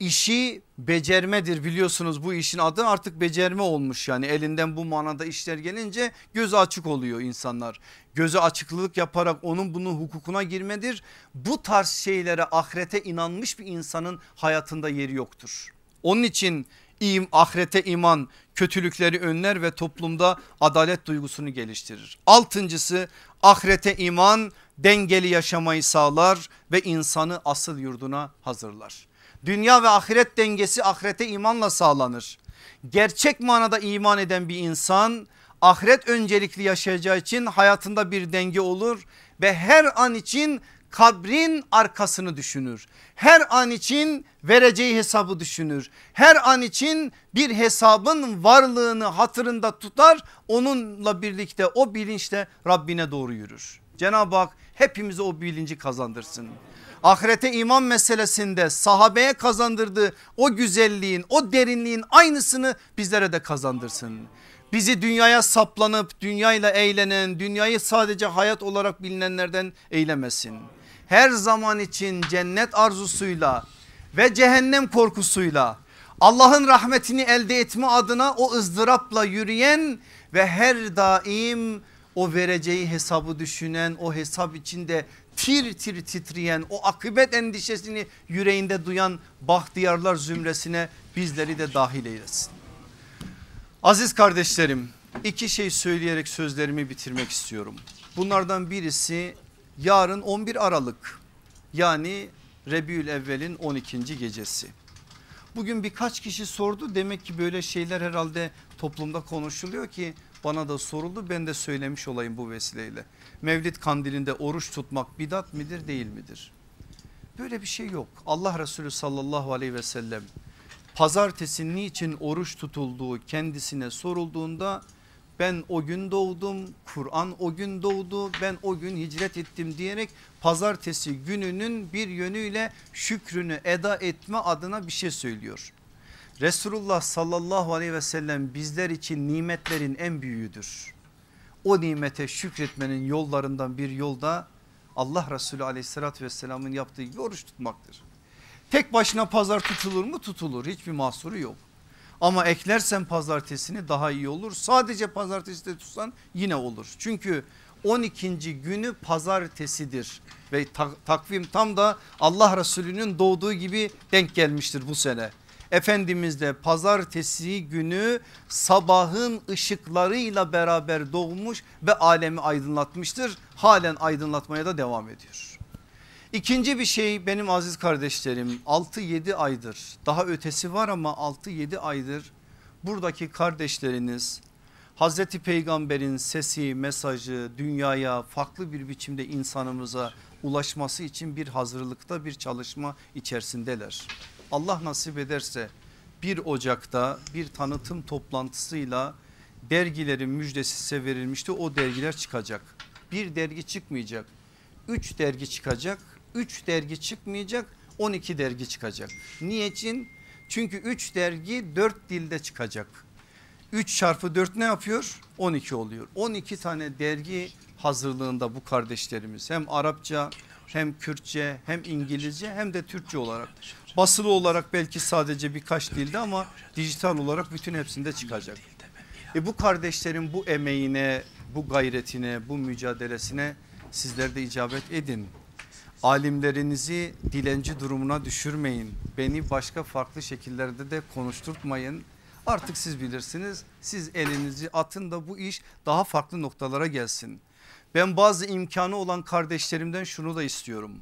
işi becermedir biliyorsunuz bu işin adı artık becerme olmuş yani elinden bu manada işler gelince gözü açık oluyor insanlar. Gözü açıklılık yaparak onun bunun hukukuna girmedir. Bu tarz şeylere ahirete inanmış bir insanın hayatında yeri yoktur. Onun için im, ahirete iman kötülükleri önler ve toplumda adalet duygusunu geliştirir. Altıncısı ahirete iman dengeli yaşamayı sağlar ve insanı asıl yurduna hazırlar. Dünya ve ahiret dengesi ahirete imanla sağlanır. Gerçek manada iman eden bir insan ahiret öncelikli yaşayacağı için hayatında bir denge olur ve her an için kabrin arkasını düşünür. Her an için vereceği hesabı düşünür. Her an için bir hesabın varlığını hatırında tutar. Onunla birlikte o bilinçle Rabbine doğru yürür. Cenab-ı Hak hepimize o bilinci kazandırsın ahirete iman meselesinde sahabeye kazandırdığı o güzelliğin o derinliğin aynısını bizlere de kazandırsın. Bizi dünyaya saplanıp dünyayla eğlenen dünyayı sadece hayat olarak bilinenlerden eylemesin. Her zaman için cennet arzusuyla ve cehennem korkusuyla Allah'ın rahmetini elde etme adına o ızdırapla yürüyen ve her daim o vereceği hesabı düşünen o hesap içinde tir tir titreyen o akıbet endişesini yüreğinde duyan bahtiyarlar zümresine bizleri de dahil eylesin. Aziz kardeşlerim iki şey söyleyerek sözlerimi bitirmek istiyorum. Bunlardan birisi yarın 11 Aralık yani Rebiül Evvel'in 12. gecesi. Bugün birkaç kişi sordu demek ki böyle şeyler herhalde toplumda konuşuluyor ki bana da soruldu ben de söylemiş olayım bu vesileyle. Mevlid kandilinde oruç tutmak bidat midir değil midir? Böyle bir şey yok. Allah Resulü sallallahu aleyhi ve sellem pazartesi niçin oruç tutulduğu kendisine sorulduğunda ben o gün doğdum Kur'an o gün doğdu ben o gün hicret ettim diyerek pazartesi gününün bir yönüyle şükrünü eda etme adına bir şey söylüyor. Resulullah sallallahu aleyhi ve sellem bizler için nimetlerin en büyüğüdür. O nimete şükretmenin yollarından bir yolda Allah Resulü aleyhissalatü vesselamın yaptığı gibi oruç tutmaktır. Tek başına pazar tutulur mu tutulur hiçbir mahsuru yok. Ama eklersen pazartesini daha iyi olur. Sadece pazartesi de tutsan yine olur. Çünkü 12. günü pazartesidir ve takvim tam da Allah Resulü'nün doğduğu gibi denk gelmiştir bu sene. Efendimiz de pazartesi günü sabahın ışıklarıyla beraber doğmuş ve alemi aydınlatmıştır. Halen aydınlatmaya da devam ediyor. İkinci bir şey benim aziz kardeşlerim 6-7 aydır daha ötesi var ama 6-7 aydır buradaki kardeşleriniz Hazreti Peygamber'in sesi mesajı dünyaya farklı bir biçimde insanımıza ulaşması için bir hazırlıkta bir çalışma içerisindeler. Allah nasip ederse 1 Ocak'ta bir tanıtım toplantısıyla dergilerin müjdesi size verilmişti o dergiler çıkacak. Bir dergi çıkmayacak 3 dergi çıkacak 3 dergi çıkmayacak 12 dergi çıkacak. Niçin? Çünkü 3 dergi 4 dilde çıkacak. 3 çarpı 4 ne yapıyor? 12 oluyor. 12 tane dergi hazırlığında bu kardeşlerimiz hem Arapça hem Kürtçe hem İngilizce hem de Türkçe olarak basılı olarak belki sadece birkaç dilde ama dijital olarak bütün hepsinde çıkacak. E bu kardeşlerin bu emeğine bu gayretine bu mücadelesine sizler de icabet edin. Alimlerinizi dilenci durumuna düşürmeyin. Beni başka farklı şekillerde de konuşturtmayın. Artık siz bilirsiniz. Siz elinizi atın da bu iş daha farklı noktalara gelsin. Ben bazı imkanı olan kardeşlerimden şunu da istiyorum.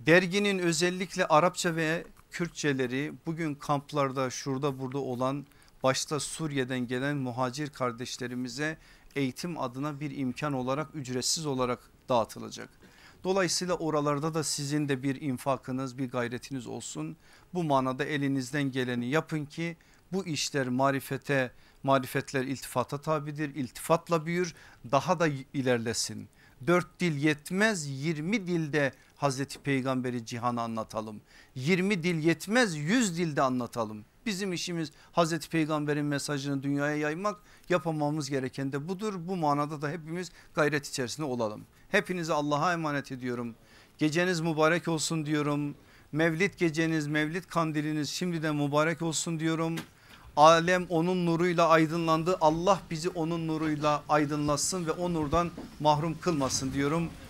Derginin özellikle Arapça ve Kürtçeleri bugün kamplarda şurada burada olan başta Suriye'den gelen muhacir kardeşlerimize eğitim adına bir imkan olarak ücretsiz olarak dağıtılacak. Dolayısıyla oralarda da sizin de bir infakınız bir gayretiniz olsun. Bu manada elinizden geleni yapın ki bu işler marifete marifetler iltifata tabidir iltifatla büyür daha da ilerlesin. Dört dil yetmez 20 dilde Hazreti Peygamberi cihana anlatalım. 20 dil yetmez 100 dilde anlatalım. Bizim işimiz Hazreti Peygamber'in mesajını dünyaya yaymak yapamamız gereken de budur. Bu manada da hepimiz gayret içerisinde olalım. Hepinizi Allah'a emanet ediyorum. Geceniz mübarek olsun diyorum. Mevlid geceniz, Mevlid kandiliniz şimdiden mübarek olsun diyorum. Alem onun nuruyla aydınlandı. Allah bizi onun nuruyla aydınlatsın ve o nurdan mahrum kılmasın diyorum.